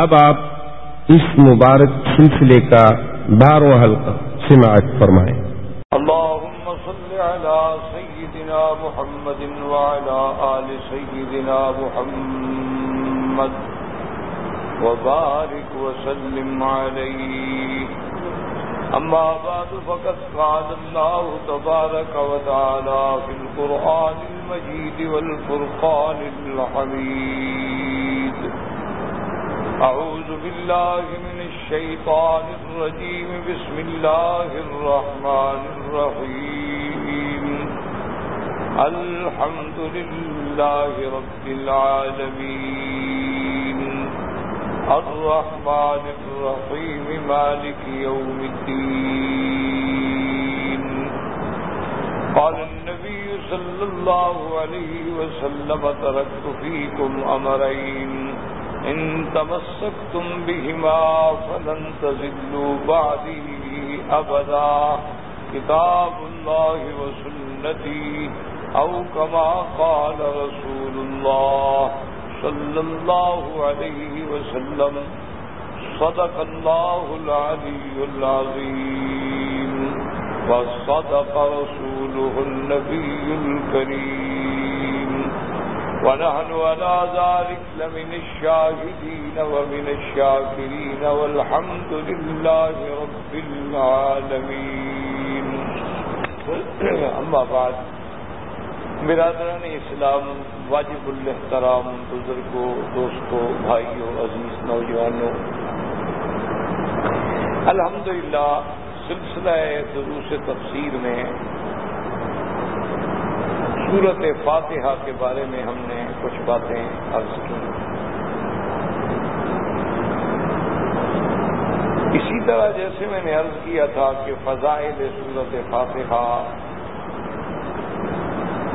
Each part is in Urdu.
اب آپ اس مبارک سلسلے کا بارواں حلقہ سماعت فرمائیں۔ اللهم صل على سيدنا محمد وعلى آل سيدنا محمد وبارك وسلم عليه أما بعد، فقد قال الله تبارك وتعالى في القرآن المجيد والفرقان الحميد أعوذ بالله من الشيطان الرجيم. بسم الله الرحمن الرحيم. الحمد لله رب العالمين. الرحمن الرحيم. مالك يوم الدين. قال النبي صلى الله عليه وسلم، تركت فيكم أمرين. إن تمسكتم بهما فلن تزلوا بعدي أبدا كتاب الله وسنتي أو كما قال رسول الله صلى الله عليه وسلم صدق الله العلي العظيم وصدق رسوله النبي الكريم ونحن على ذلك لمن الشاهدين ومن الشاكرين والحمد لله رب العالمين. أما بعد، برادران اسلام، واجب الحترام بزرگوں، دوستوں، بھائیوں، عزیز نوجوانوں، الحمدللہ، سلسلہ دروس تفسیر میں صورت فاتحہ کے بارے میں ہم نے کچھ باتیں عرض کی۔ اسی طرح جیسے میں نے عرض کیا تھا کہ فضائل صورت فاتحہ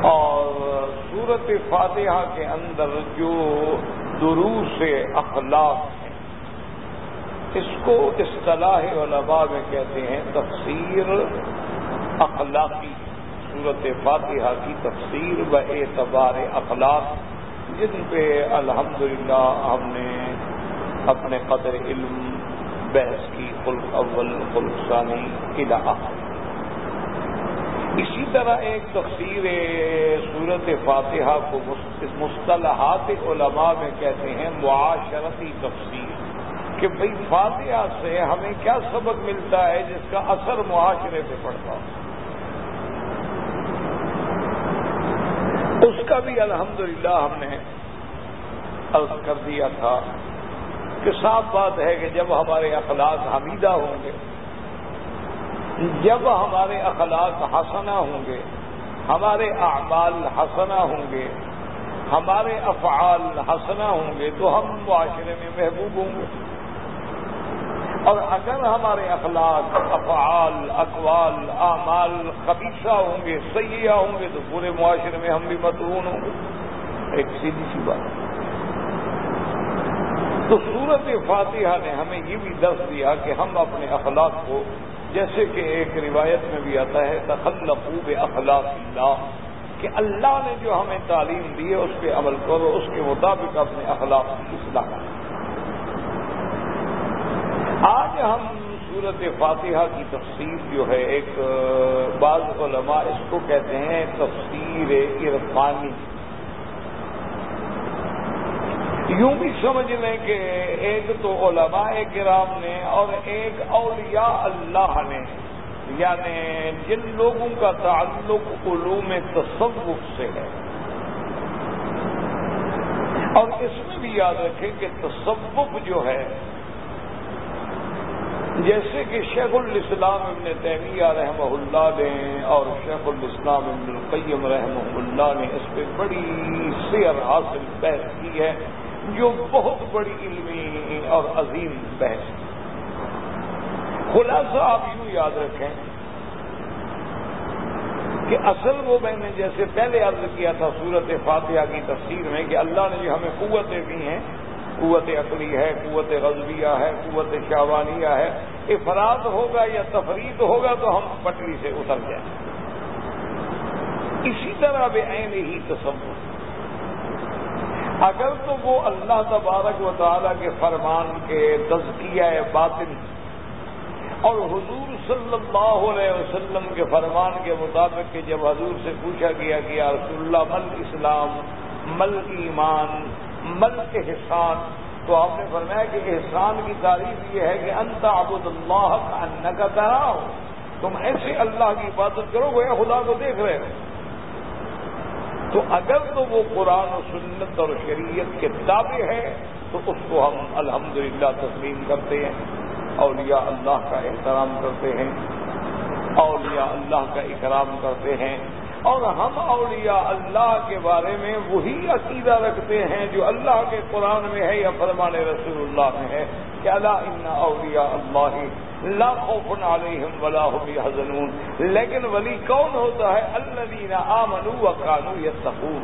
اور صورت فاتحہ کے اندر جو دروس اخلاق ہیں، اس کو اصطلاح علماء میں کہتے ہیں تفسیر اخلاقی۔ صورت فاتحہ کی تفسیر و اعتبار اخلاق، جن پہ الحمدللہ ہم نے اپنے قدر علم، بحث کی خلق اول، خلق ثانی علاقہ اسی طرح ایک تفسیر صورت فاتحہ کو مصطلحات علماء میں کہتے ہیں معاشرتی تفسیر، کہ بھئی فاتحہ سے ہمیں کیا سبق ملتا ہے جس کا اثر معاشرے پہ پڑتا اس کا بھی الحمدللہ ہم نے عرض کر دیا تھا کہ صاف بات ہے کہ جب ہمارے اخلاق حمیدہ ہوں گے، جب ہمارے اخلاق حسنہ ہوں گے، ہمارے اعمال حسنہ ہوں گے، ہمارے افعال حسنہ ہوں گے، تو ہم معاشرے میں محبوب ہوں گے۔ اور اگر ہمارے اخلاق، افعال، اقوال، اعمال خبیصہ ہوں گے، سیاح ہوں گے، تو پورے معاشرے میں ہم بھی مترون ہوں گے۔ ایک سیدھی سی بات۔ تو صورت فاتحہ نے ہمیں یہ بھی درس دیا کہ ہم اپنے اخلاق کو، جیسے کہ ایک روایت میں بھی آتا ہے تخلقوب اخلاق اللہ، کہ اللہ نے جو ہمیں تعلیم دی ہے، اس پہ عمل کرو، اس کے مطابق اپنے اخلاق کی اصلاح کرو۔ آج ہم صورت فاتحہ کی تفسیر جو ہے، ایک بعض علماء اس کو کہتے ہیں تفسیر عرفانی۔ یوں بھی سمجھ لیں کہ ایک تو علماء کرام نے اور ایک اولیاء اللہ نے یعنی جن لوگوں کا تعلق علوم تصوف سے ہے۔ اور اس میں بھی یاد رکھیں کہ تصوف جو ہے جیسے کہ شیخ الاسلام ابن تیمیہ رحمہ اللہ نے اور شیخ الاسلام ابن القیم رحمہ اللہ نے اس پہ بڑی سیر حاصل بحث کی ہے، جو بہت بڑی علمی اور عظیم بحث خلاصہ آپ یوں یاد رکھیں کہ اصل وہ میں نے جیسے پہلے عرض کیا تھا صورت فاتحہ کی تفسیر میں کہ اللہ نے جو ہمیں قوتیں دی ہیں قوت عقلی ہے، قوت غزبیہ ہے، قوت شاوانیہ ہے۔ افراد ہوگا یا تفرید ہوگا تو ہم پٹری سے اتر جائیں۔ اسی طرح بے عین ہی تصور۔ اگر تو وہ اللہ تبارک و تعالیٰ کے فرمان کے تزکیہ باطن اور حضور صلی اللہ علیہ وسلم کے فرمان کے مطابق کہ جب حضور سے پوچھا گیا کہ یا رسول اللہ، مل اسلام، مل ایمان مل احسان۔ تو آپ نے فرمایا کہ احسان کی تعریف یہ ہے کہ انت عبد اللہ کا ان کا تم ایسے اللہ کی عبادت کرو گے خدا کو دیکھ رہے ہو۔ تو اگر تو وہ قرآن و سنت اور شریعت کے تابع ہے، تو اس کو ہم الحمدللہ تسلیم کرتے ہیں۔ اولیاء اللہ کا احترام کرتے ہیں۔ اولیاء اللہ کا اکرام کرتے ہیں۔ اور ہم اولیاء اللہ کے بارے میں وہی عقیدہ رکھتے ہیں جو اللہ کے قرآن میں ہے یا فرمان رسول اللہ میں ہے کہ اللہ ان اولیاء اللہ لا خوف علیہم ولا هم يحزنون لیکن ولی کون ہوتا ہے؟ الذین آمنوا وكانوا يتقون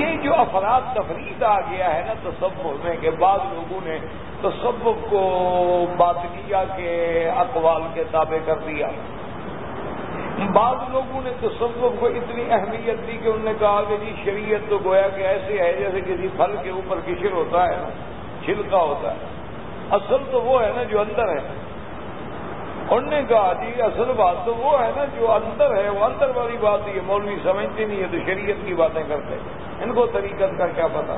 یہ جو افراد تفرید آ گیا ہے نا تصور میں کہ بعض لوگوں نے تصور کو باطنیہ کے اقوال کے تابع کر دیا۔ بعض لوگوں نے تصور کو اتنی اہمیت دی کہ انہوں نے کہا کہ جی شریعت تو گویا کہ ایسے ہے جیسے کسی پھل کے اوپر کشر ہوتا ہے، چھلکا ہوتا ہے۔ اصل تو وہ ہے نا جو اندر ہے۔ انہوں نے کہا جی اصل بات تو وہ ہے نا جو اندر ہے، وہ اندر والی بات یہ مولوی سمجھتے نہیں ہے تو شریعت کی باتیں کرتے ان کو طریقت کا کیا پتا؟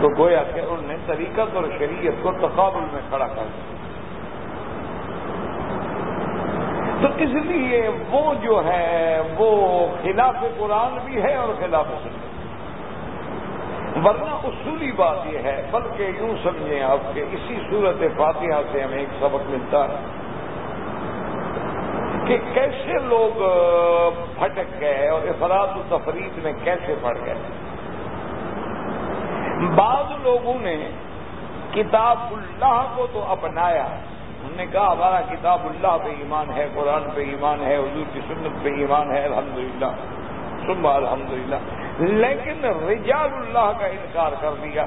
تو گویا کہ انہوں نے طریقت اور شریعت کو تقابل میں کھڑا کر دیا۔ تو اس لیے وہ جو ہے، وہ خلاف قرآن بھی ہے اور خلاف سنت ورنہ اصولی بات یہ ہے، بلکہ یوں سمجھیں آپ کے اسی صورت فاتحہ سے ہمیں ایک سبق ملتا ہے کہ کیسے لوگ پھٹک گئے اور افراد و تفرید میں کیسے پڑ گئے۔ بعض لوگوں نے کتاب اللہ کو تو اپنایا ہم نے کہا، ہمارا کتاب اللہ پہ ایمان ہے، قرآن پہ ایمان ہے، حضور کی سنت پہ ایمان ہے، الحمدللہ۔ للہ الحمدللہ۔ لیکن رجال اللہ کا انکار کر دیا۔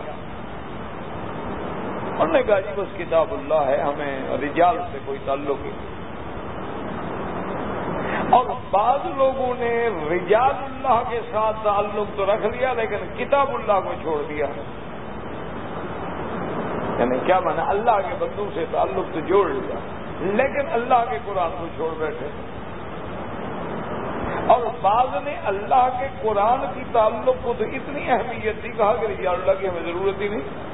انہوں نے کہا جی بس کتاب اللہ ہے، ہمیں رجال سے کوئی تعلق نہیں۔ اور بعض لوگوں نے رجال اللہ کے ساتھ تعلق تو رکھ لیا، لیکن کتاب اللہ کو چھوڑ دیا۔ یعنی کیا مانا؟ اللہ کے بندوں سے تعلق تو جوڑ لیا۔ لیکن اللہ کے قرآن کو چھوڑ بیٹھے۔ اور بعض نے اللہ کے قرآن کی تعلق کو تو اتنی اہمیت دی، کہا کہ رجال اللہ کی ہمیں ضرورت ہی نہیں۔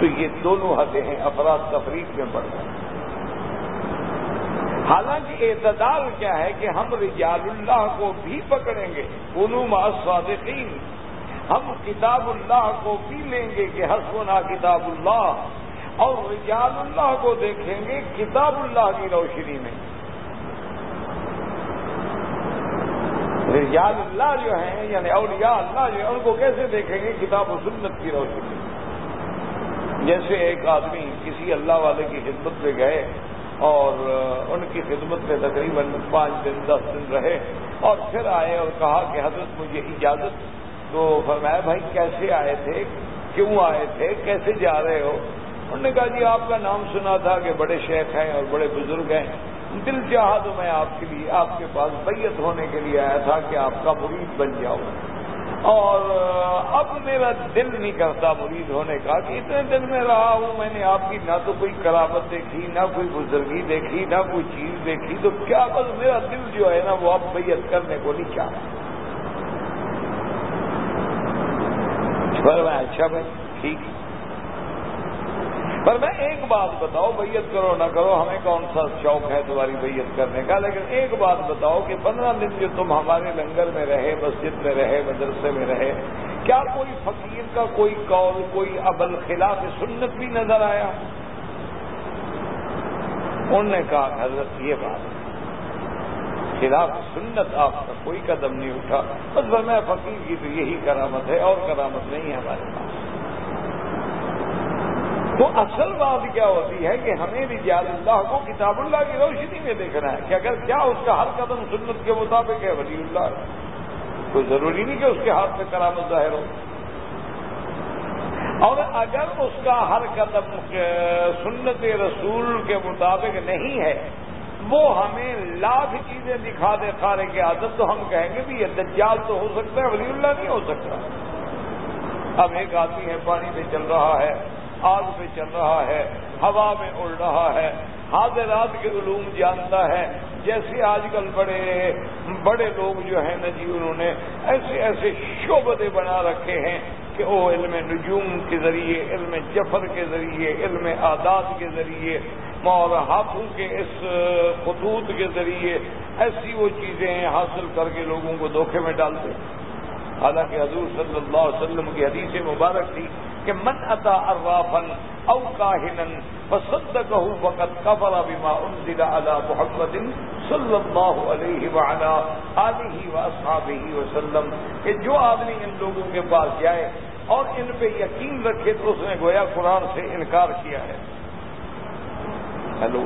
تو یہ دونوں حدیں ہیں، افراد تفریق میں بڑھ گئے حالانکہ اعتدال کیا ہے کہ ہم رجال اللہ کو بھی پکڑیں گے علوم صادقین ہم کتاب اللہ کو بھی لیں گے کہ حسبنا کتاب اللہ اور رجال اللہ کو دیکھیں گے کتاب اللہ کی روشنی میں۔ رجال اللہ جو ہیں یعنی اولیاء اللہ جو ہے ان کو کیسے دیکھیں گے؟ کتاب و سنت کی روشنی جیسے ایک آدمی کسی اللہ والے کی خدمت میں گئے اور ان کی خدمت میں تقریباً پانچ دن، دس دن رہے اور پھر آئے اور کہا کہ حضرت مجھے اجازت تو فرمایا، بھائی، کیسے آئے تھے؟ کیوں آئے تھے؟ کیسے جا رہے ہو؟ انہوں نے کہا جی آپ کا نام سنا تھا کہ بڑے شیخ ہیں اور بڑے بزرگ ہیں۔ دل چاہا تو میں آپ کے لیے، آپ کے پاس بیت ہونے کے لیے آیا تھا کہ آپ کا مرید بن جاؤں اور اب میرا دل نہیں کرتا مرید ہونے کا کہ اتنے دن میں رہا ہوں، میں نے آپ کی نہ تو کوئی کرامت دیکھی، نہ کوئی بزرگی دیکھی، نہ کوئی چیز دیکھی۔ تو کیا بس میرا دل جو ہے نا، وہ اب بیت کرنے کو نہیں چاہتا۔ میں اچھا بھائی، ٹھیک۔ پر میں ایک بات بتاؤ بیت کرو نہ کرو، ہمیں کون سا شوق ہے تمہاری بیت کرنے کا؟ لیکن ایک بات بتاؤ کہ پندرہ دن جو تم ہمارے لنگر میں رہے، مسجد میں رہے، مدرسے میں رہے، کیا کوئی فقیر کا کوئی قول، کوئی ابل خلاف سنت بھی نظر آیا؟ انہوں نے کہا، حضرت، یہ بات خلاف سنت آپ کا کوئی قدم نہیں اٹھا۔ بس میں فقیر کی تو یہی کرامت ہے، اور کرامت نہیں ہے ہمارے پاس۔ تو اصل بات کیا ہوتی ہے کہ ہمیں رجال اللہ کو کتاب اللہ کی روشنی میں دیکھنا ہے کہ اگر کیا اس کا ہر قدم سنت کے مطابق ہے ولی اللہ۔ کوئی ضروری نہیں کہ اس کے ہاتھ میں کرامت ظاہر ہو۔ اور اگر اس کا ہر قدم سنت رسول کے مطابق نہیں ہے وہ ہمیں لاکھ چیزیں دکھا دے، خارے کی عادت تو ہم کہیں گے بھی یہ دجال تو ہو سکتا ہے، ولی اللہ نہیں ہو سکتا۔ اب ایک آدمی ہے، پانی پہ چل رہا ہے، آگ پہ چل رہا ہے، ہوا میں اڑ رہا ہے۔ حاضرات کے علوم جانتا ہے، جیسے آج کل بڑے بڑے لوگ جو ہیں نا جی انہوں نے ایسے ایسے شعبے بنا رکھے ہیں کہ وہ علم نجوم کے ذریعے، علم جفر کے ذریعے، علم عادات کے ذریعے اور ہاتھوں کے اس خطوط کے ذریعے ایسی وہ چیزیں حاصل کر کے لوگوں کو دھوکے میں ڈالتے حالانکہ حضور صلی اللہ علیہ وسلم کی حدیث مبارک تھی کہ من اتا ارافن او کاہنن فصدقہ فقط کفر بما انزل على محمد صلی اللہ علیہ وعلا آلہ واصحابہ وسلم کہ جو آدمی ان لوگوں کے پاس جائے اور ان پہ یقین رکھے تو اس نے گویا قرآن سے انکار کیا ہے۔ ہیلو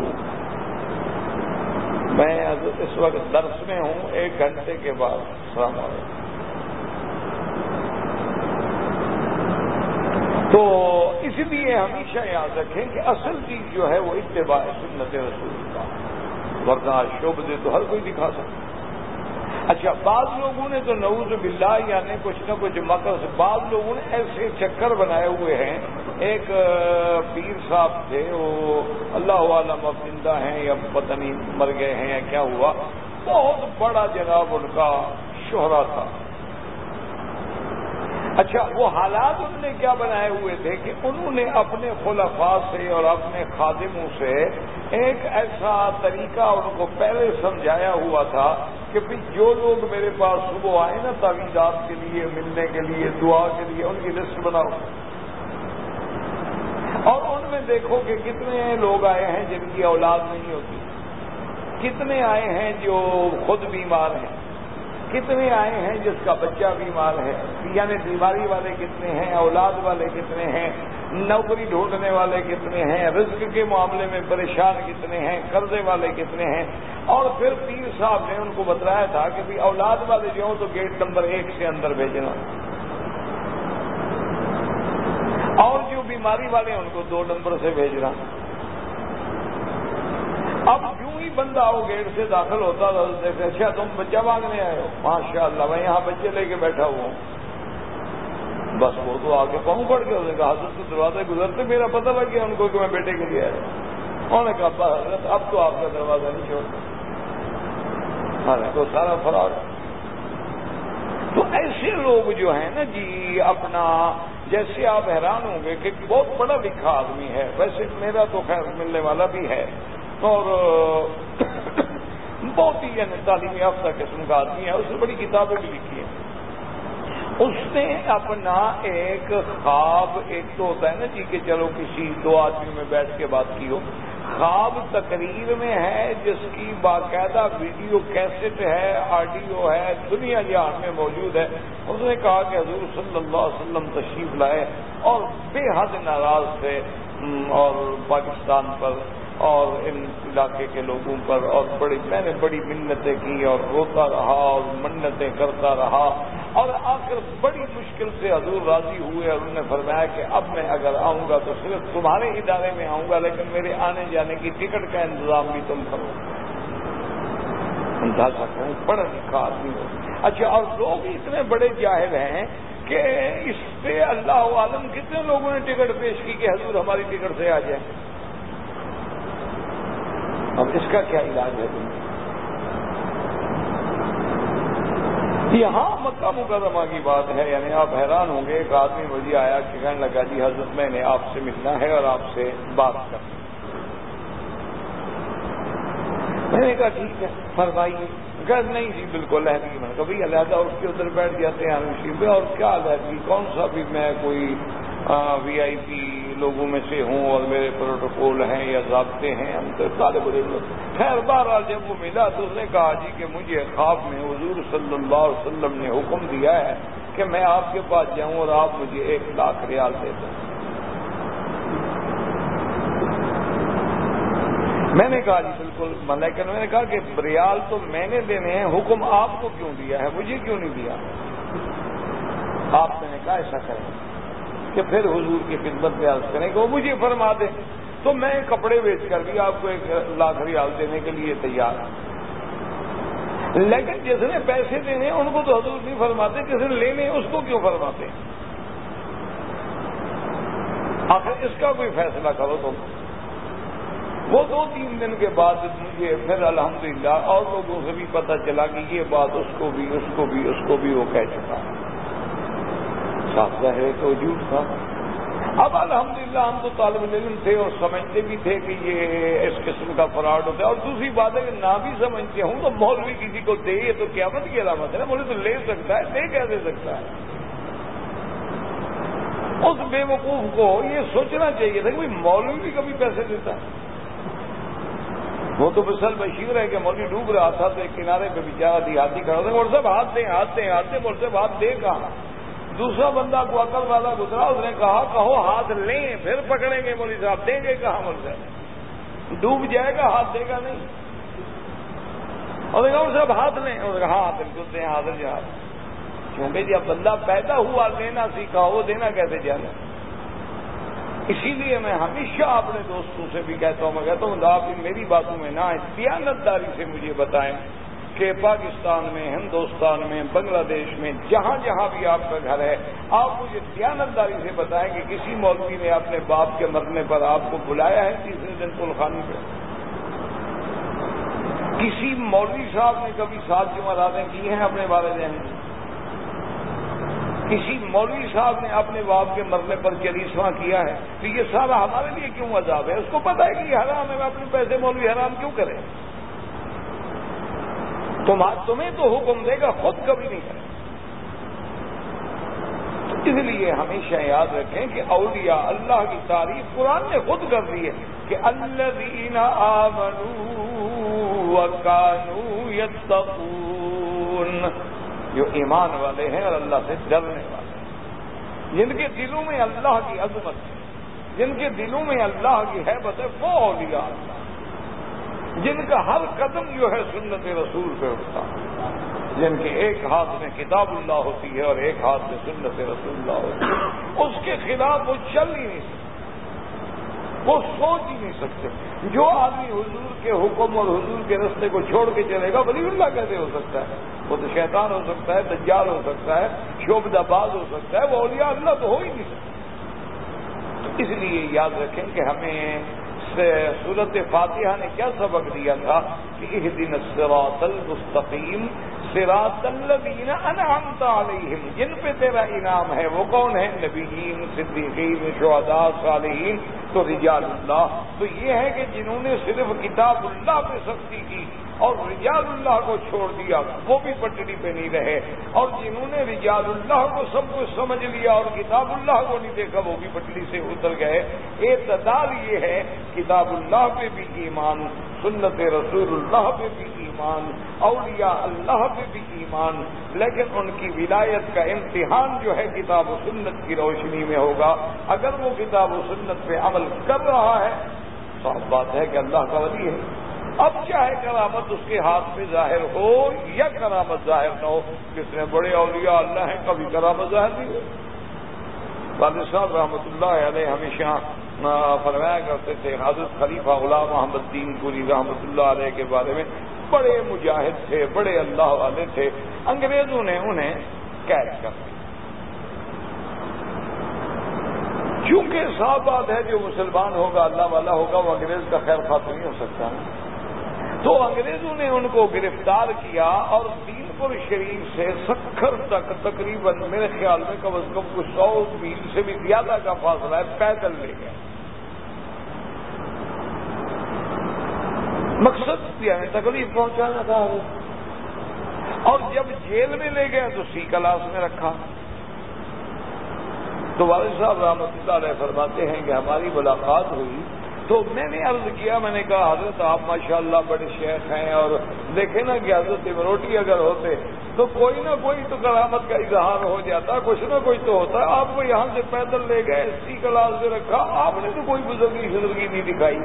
میں اس وقت درس میں ہوں، ایک گھنٹے کے بعد۔ السلام علیکم۔ تو اس لیے ہمیشہ یاد رکھیں کہ اصل چیز جو ہے وہ اتباع سنت رسول کا ورنہ شعب دے تو ہر کوئی دکھا سکتا۔ اچھا بعض لوگوں نے تو نعوذ باللہ یعنی کچھ نہ کچھ مکر بعض لوگوں نے ایسے چکر بنائے ہوئے ہیں۔ ایک پیر صاحب تھے، وہ اللہ عالم اب زندہ ہیں یا پتہ نہیں مر گئے ہیں یا کیا ہوا۔ بہت بڑا جناب ان کا شہرا تھا۔ اچھا وہ حالات انہوں نے کیا بنائے ہوئے تھے کہ انہوں نے اپنے خلفاء سے اور اپنے خادموں سے ایک ایسا طریقہ ان کو پہلے سمجھایا ہوا تھا کہ پھر جو لوگ میرے پاس صبح آئے نا تعویذات کے لیے، ملنے کے لیے، دعا کے لیے، ان کی لسٹ بناؤ۔ اور ان میں دیکھو کہ کتنے لوگ آئے ہیں جن کی اولاد نہیں ہوتی۔ کتنے آئے ہیں جو خود بیمار ہیں۔ کتنے آئے ہیں جس کا بچہ بیمار ہے؟ یعنی بیماری والے کتنے ہیں؟ اولاد والے کتنے ہیں؟ نوکری ڈھونڈنے والے کتنے ہیں؟ رزق کے معاملے میں پریشان کتنے ہیں؟ قرضے والے کتنے ہیں؟ اور پھر پیر صاحب نے ان کو بتلایا تھا کہ بھی اولاد والے جو ہوں تو گیٹ نمبر ایک سے اندر بھیجنا۔ اور جو بیماری والے ہیں ان کو دو نمبر سے بھیجنا۔ اب یوں بندہ ہو گیٹ سے داخل ہوتا تھا دیکھتے اچھا تم بچہ مانگنے آئے ہو۔ ماشاء اللہ میں یہاں بچے لے کے بیٹھا ہوا ہوں۔ بس وہ تو آگے پہنچ پڑ گیا اس نے کہا، حضرت سے دروازے گزرتے، میرا پتہ لگ گیا ان کو کہ میں بیٹے کے لیے آیا انہوں نے کہا حضرت، اب تو آپ کا دروازہ نہیں چھوڑتا ہاں، تو سارا فرار تو ایسے لوگ جو ہیں نا جی اپنا، جیسے آپ حیران ہوں گے کہ بہت بڑا لکھا آدمی ہے۔ ویسے میرا تو خیر ملنے والا بھی ہے۔ اور بہت ہی یعنی تعلیم یافتہ قسم کا آدمی ہے، اس نے بڑی کتابیں بھی لکھی ہیں۔ اس نے اپنا ایک خواب، ایک تو ہوتا ہے نا جی کہ چلو کسی دو آدمی میں بیٹھ کے بات کی ہو۔ خواب تقریر میں ہے جس کی باقاعدہ ویڈیو کیسٹ ہے، آڈیو ہے، دنیا جہان میں موجود ہے۔ اس نے کہا کہ حضور صلی اللہ علیہ وسلم تشریف لائے اور بے حد ناراض تھے اور پاکستان پر۔ اور ان علاقے کے لوگوں پر اور بڑی میں نے بڑی منتیں کی اور روتا رہا اور منتیں کرتا رہا اور آخر بڑی مشکل سے حضور راضی ہوئے اور انہوں نے فرمایا کہ اب میں اگر آؤں گا تو صرف تمہارے ادارے میں آؤں گا، لیکن میرے آنے جانے کی ٹکٹ کا انتظام بھی تم کرو۔ اندازہ کریں بڑا لکھا آدمی ہو۔ اچھا اور لوگ اتنے بڑے جاہل ہیں کہ اس پہ اللہ عالم کتنے لوگوں نے ٹکٹ پیش کی کہ حضور ہماری ٹکٹ سے آ جائیں۔ اب اس کا کیا علاج ہے تم؟ یہاں مکہ مکرمہ کی بات ہے یعنی آپ حیران ہوں گے، ایک آدمی مجھے آیا کہ کہنے لگا جی حضرت، میں نے آپ سے ملنا ہے اور آپ سے بات کرنا میں نے کہا، ٹھیک ہے، فرمائیے۔ کہ نہیں جی بالکل علیحدگی میں نے کبھی علیحدہ اس کے ادھر بیٹھ جاتے ہیں ہمیشہ پہ اور کیا علیحدگی کون سا بھی میں کوئی وی آئی پی لوگوں میں سے ہوں اور میرے پروٹوکول ہیں یا ضابطے ہیں، ہم تو طالب علم خیر، بہرحال جب وہ ملا تو اس نے کہا جی کہ مجھے خواب میں حضور صلی اللہ علیہ وسلم نے حکم دیا ہے کہ میں آپ کے پاس جاؤں اور آپ مجھے ایک لاکھ ریال دے دیں۔ میں نے کہا جی بالکل۔ لیکن میں نے کہا کہ ریال تو میں نے دینے ہیں، حکم آپ کو کیوں دیا ہے؟ مجھے کیوں نہیں دیا؟ آپ میں نے کہا، ایسا کریں۔ کہ پھر حضور کی خدمت میں عرض کریں کہ وہ مجھے فرما دیں تو میں کپڑے بیچ کر بھی آپ کو ایک لاکھ ریال دینے کے لیے تیار ہوں۔ لیکن جس نے پیسے دینے ان کو تو حضور نہیں فرماتے، جس نے لینے اس کو کیوں فرماتے؟ آخر اس کا کوئی فیصلہ کرو تم۔ وہ دو تین دن کے بعد مجھے پھر الحمدللہ اور لوگوں سے بھی پتہ چلا کہ یہ بات اس کو بھی، اس کو بھی، اس کو بھی وہ کہہ چکا۔ صاف ہے، تو جھوٹ تھا۔ اب الحمدللہ ہم تو طالب علم تھے اور سمجھتے بھی تھے کہ یہ اس قسم کا فراڈ ہوتا ہے۔ اور دوسری بات ہے کہ نہ بھی سمجھتے ہوں تو مولوی کسی کو دے، یہ تو قیامت کی علامت ہے نا۔ بولے تو لے سکتا ہے، دے کیا دے سکتا ہے؟ اس بے وقوف کو یہ سوچنا چاہیے تھا کہ مولوی بھی کبھی پیسے دیتا ہے۔ وہ تو مثل بشیر ہے کہ مولوی ڈوب رہا تھا تو ایک کنارے پہ بیچارہ دیہاتی کھڑا تھا اور سب ہاتھ دیں ہاتھ دیں ہاتھ دیں اور سب ہاتھ دے کہاں؟ دوسرا بندہ کو عقل والا گزرا، اس نے کہا، کہو ہاتھ لیں، پھر پکڑیں گے مولوی صاحب۔ دیں گے کہاں مل سے ڈوب جائے گا، ہاتھ دے گا نہیں۔ اور کہا صاحب، ہاتھ لیں۔ اور کہا ہاں بالکل دیں حاضر جہاز کیونکہ جب بندہ پیدا ہوا، لینا سیکھا، وہ دینا کیسے جانا؟ اسی لیے میں ہمیشہ اپنے دوستوں سے بھی کہتا ہوں، میں کہتا ہوں، آپ میری باتوں میں نہ دیانت داری سے مجھے بتائیں۔ کہ پاکستان میں، ہندوستان میں، بنگلہ دیش میں جہاں جہاں بھی آپ کا گھر ہے، آپ مجھے دیانت داری سے بتائیں کہ کسی مولوی نے اپنے باپ کے مرنے پر آپ کو بلایا ہے تیسرے دن پلخانی پہ؟ کسی مولوی صاحب نے کبھی سات کی کی ہیں اپنے والدین؟ کسی مولوی صاحب نے اپنے باپ کے مرنے پر چریسواں کیا ہے؟ تو یہ سارا ہمارے لیے کیوں عذاب ہے؟ اس کو پتا ہے کہ یہ حرام ہے اپنے پیسے مولوی حرام کیوں کرے؟ تم تمہیں تو حکم دے گا، خود کبھی نہیں کرے اس لیے ہمیشہ یاد رکھیں کہ اولیاء اللہ کی تعریف قرآن نے خود کر دی ہے کہ اللہ دینا کانو جو ایمان والے ہیں اور اللہ سے ڈرنے والے ہیں۔ جن کے دلوں میں اللہ کی عظمت ہے، جن کے دلوں میں اللہ کی حیبت ہے، وہ اولیاء اللہ۔ جن کا ہر قدم جو ہے سنت رسول پہ اٹھتا جن کے ایک ہاتھ میں کتاب اللہ ہوتی ہے اور ایک ہاتھ میں سنت رسول اللہ ہوتی ہے۔ اس کے خلاف وہ چل ہی نہیں سکتے۔ وہ سوچ ہی نہیں سکتے۔ جو آدمی حضور کے حکم اور حضور کے رستے کو چھوڑ کے چلے گا، ولی اللہ کیسے ہو سکتا ہے۔ وہ تو شیطان ہو سکتا ہے، دجال ہو سکتا ہے شوبدہ باز ہو سکتا ہے، وہ اولیاء اللہ تو ہو ہی نہیں سکتا اس لیے یاد رکھیں کہ ہمیں صورت فاتحہ نے کیا سبق دیا تھا کہ اس دن سراط المستقیم سراط الذین انعمت علیہم، جن پہ تیرا انعام ہے، وہ کون ہے نبیین، صدیقین، شہداء، صالحین، تو رجال اللہ۔ تو یہ ہے کہ جنہوں نے صرف کتاب اللہ پہ سختی کی اور رجال اللہ کو چھوڑ دیا، وہ بھی پٹڑی پہ نہیں رہے۔ اور جنہوں نے رجال اللہ کو سب کچھ سمجھ لیا اور کتاب اللہ کو نہیں دیکھا، وہ بھی پٹڑی سے اتر گئے۔ اعتدال یہ ہے، کتاب اللہ پہ بھی ایمان، سنت رسول اللہ پہ بھی ایمان، اولیاء اللہ پہ بھی ایمان۔ لیکن ان کی ولایت کا امتحان جو ہے، کتاب و سنت کی روشنی میں ہوگا۔ اگر وہ کتاب و سنت پہ عمل کر رہا ہے صاف بات ہے کہ اللہ کا ولی ہے۔ اب چاہے کرامت اس کے ہاتھ میں ظاہر ہو یا کرامت ظاہر نہ ہو؟ کس نے بڑے اولیاء اللہ ہیں، کبھی کرامت ظاہر نہیں ہو والد صاحب رحمۃ اللہ علیہ ہمیشہ فرمایا کرتے تھے، حضرت خلیفہ غلام محمد دین پوری رحمۃ اللہ علیہ کے بارے میں بڑے مجاہد تھے، بڑے اللہ والے تھے۔ انگریزوں نے انہیں قید کر دیا۔ چونکہ صاف بات ہے جو مسلمان ہوگا، اللہ والا ہوگا، وہ انگریز کا خیر خواہ نہیں ہو سکتا۔ تو انگریزوں نے ان کو گرفتار کیا اور دین پور شریف سے سکھر تک تقریباً میرے خیال میں کم از کم کچھ سو میل سے بھی زیادہ کا فاصلہ ہے، پیدل لے گئے۔ مقصد کیا ہے، تکلیف پہنچانا تھا۔ اور جب جیل میں لے گئے تو سی کلاس میں رکھا۔ تو والد صاحب رحمت اللہ علیہ فرماتے ہیں کہ ہماری ملاقات ہوئی۔ تو میں نے عرض کیا، میں نے کہا، حضرت آپ ماشاءاللہ بڑے شیخ ہیں اور دیکھیں نا کہ حضرت امروٹی اگر ہوتے تو کوئی نہ کوئی تو کرامت کا اظہار ہو جاتا، کچھ نہ کوئی تو ہوتا۔ ہے آپ کو یہاں سے پیدل لے گئے، اسی کلاس سے رکھا، آپ نے تو کوئی بزرگی شزرگی نہیں دکھائی۔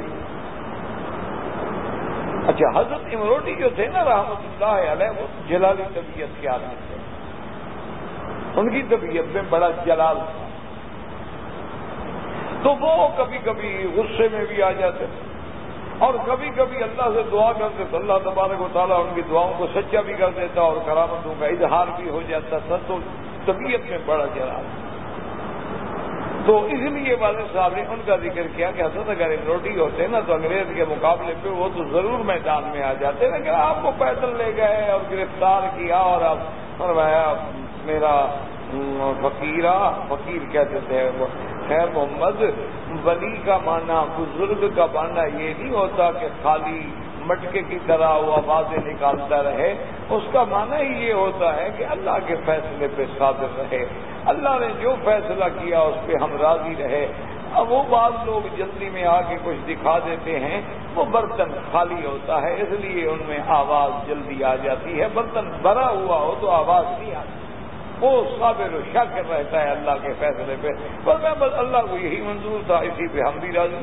اچھا حضرت امروٹی جو تھے نا، رحمت اللہ علیہ، وہ جلالی طبیعت کے آدمی تھے۔ ان کی طبیعت میں بڑا جلال تھا۔ تو وہ کبھی کبھی غصے میں بھی آ جاتے اور کبھی کبھی اللہ سے دعا کرتے تو اللہ تبارک و تعالیٰ ان کی دعاؤں کو سچا بھی کر دیتا اور کرامتوں کا اظہار بھی ہو جاتا تھا تو طبیعت میں بڑا چلا تو اس لیے والد صاحب نے ان کا ذکر کیا کہ حضرت اگر روٹی ہوتے نا تو انگریز کے مقابلے پہ وہ تو ضرور میدان میں آ جاتے لیکن آپ کو پیدل لے گئے اور گرفتار کیا اور اب فرمایا، میرا فقیرہ، فقیر کہتے تھے خیر محمد، ولی کا معنی، بزرگ کا معنی یہ نہیں ہوتا کہ خالی مٹکے کی طرح وہ آوازیں نکالتا رہے۔ اس کا معنی ہی یہ ہوتا ہے کہ اللہ کے فیصلے پہ صادر رہے۔ اللہ نے جو فیصلہ کیا اس پہ ہم راضی رہے۔ اب وہ بعض لوگ جلدی میں آ کے کچھ دکھا دیتے ہیں، وہ برتن خالی ہوتا ہے، اس لیے ان میں آواز جلدی آ جاتی ہے۔ برتن بھرا ہوا ہو تو آواز نہیں آتی۔ وہ صابر و شک رہتا ہے اللہ کے فیصلے پہ۔ پر میں بس اللہ کو یہی منظور تھا، اسی پہ ہم بھی راضی۔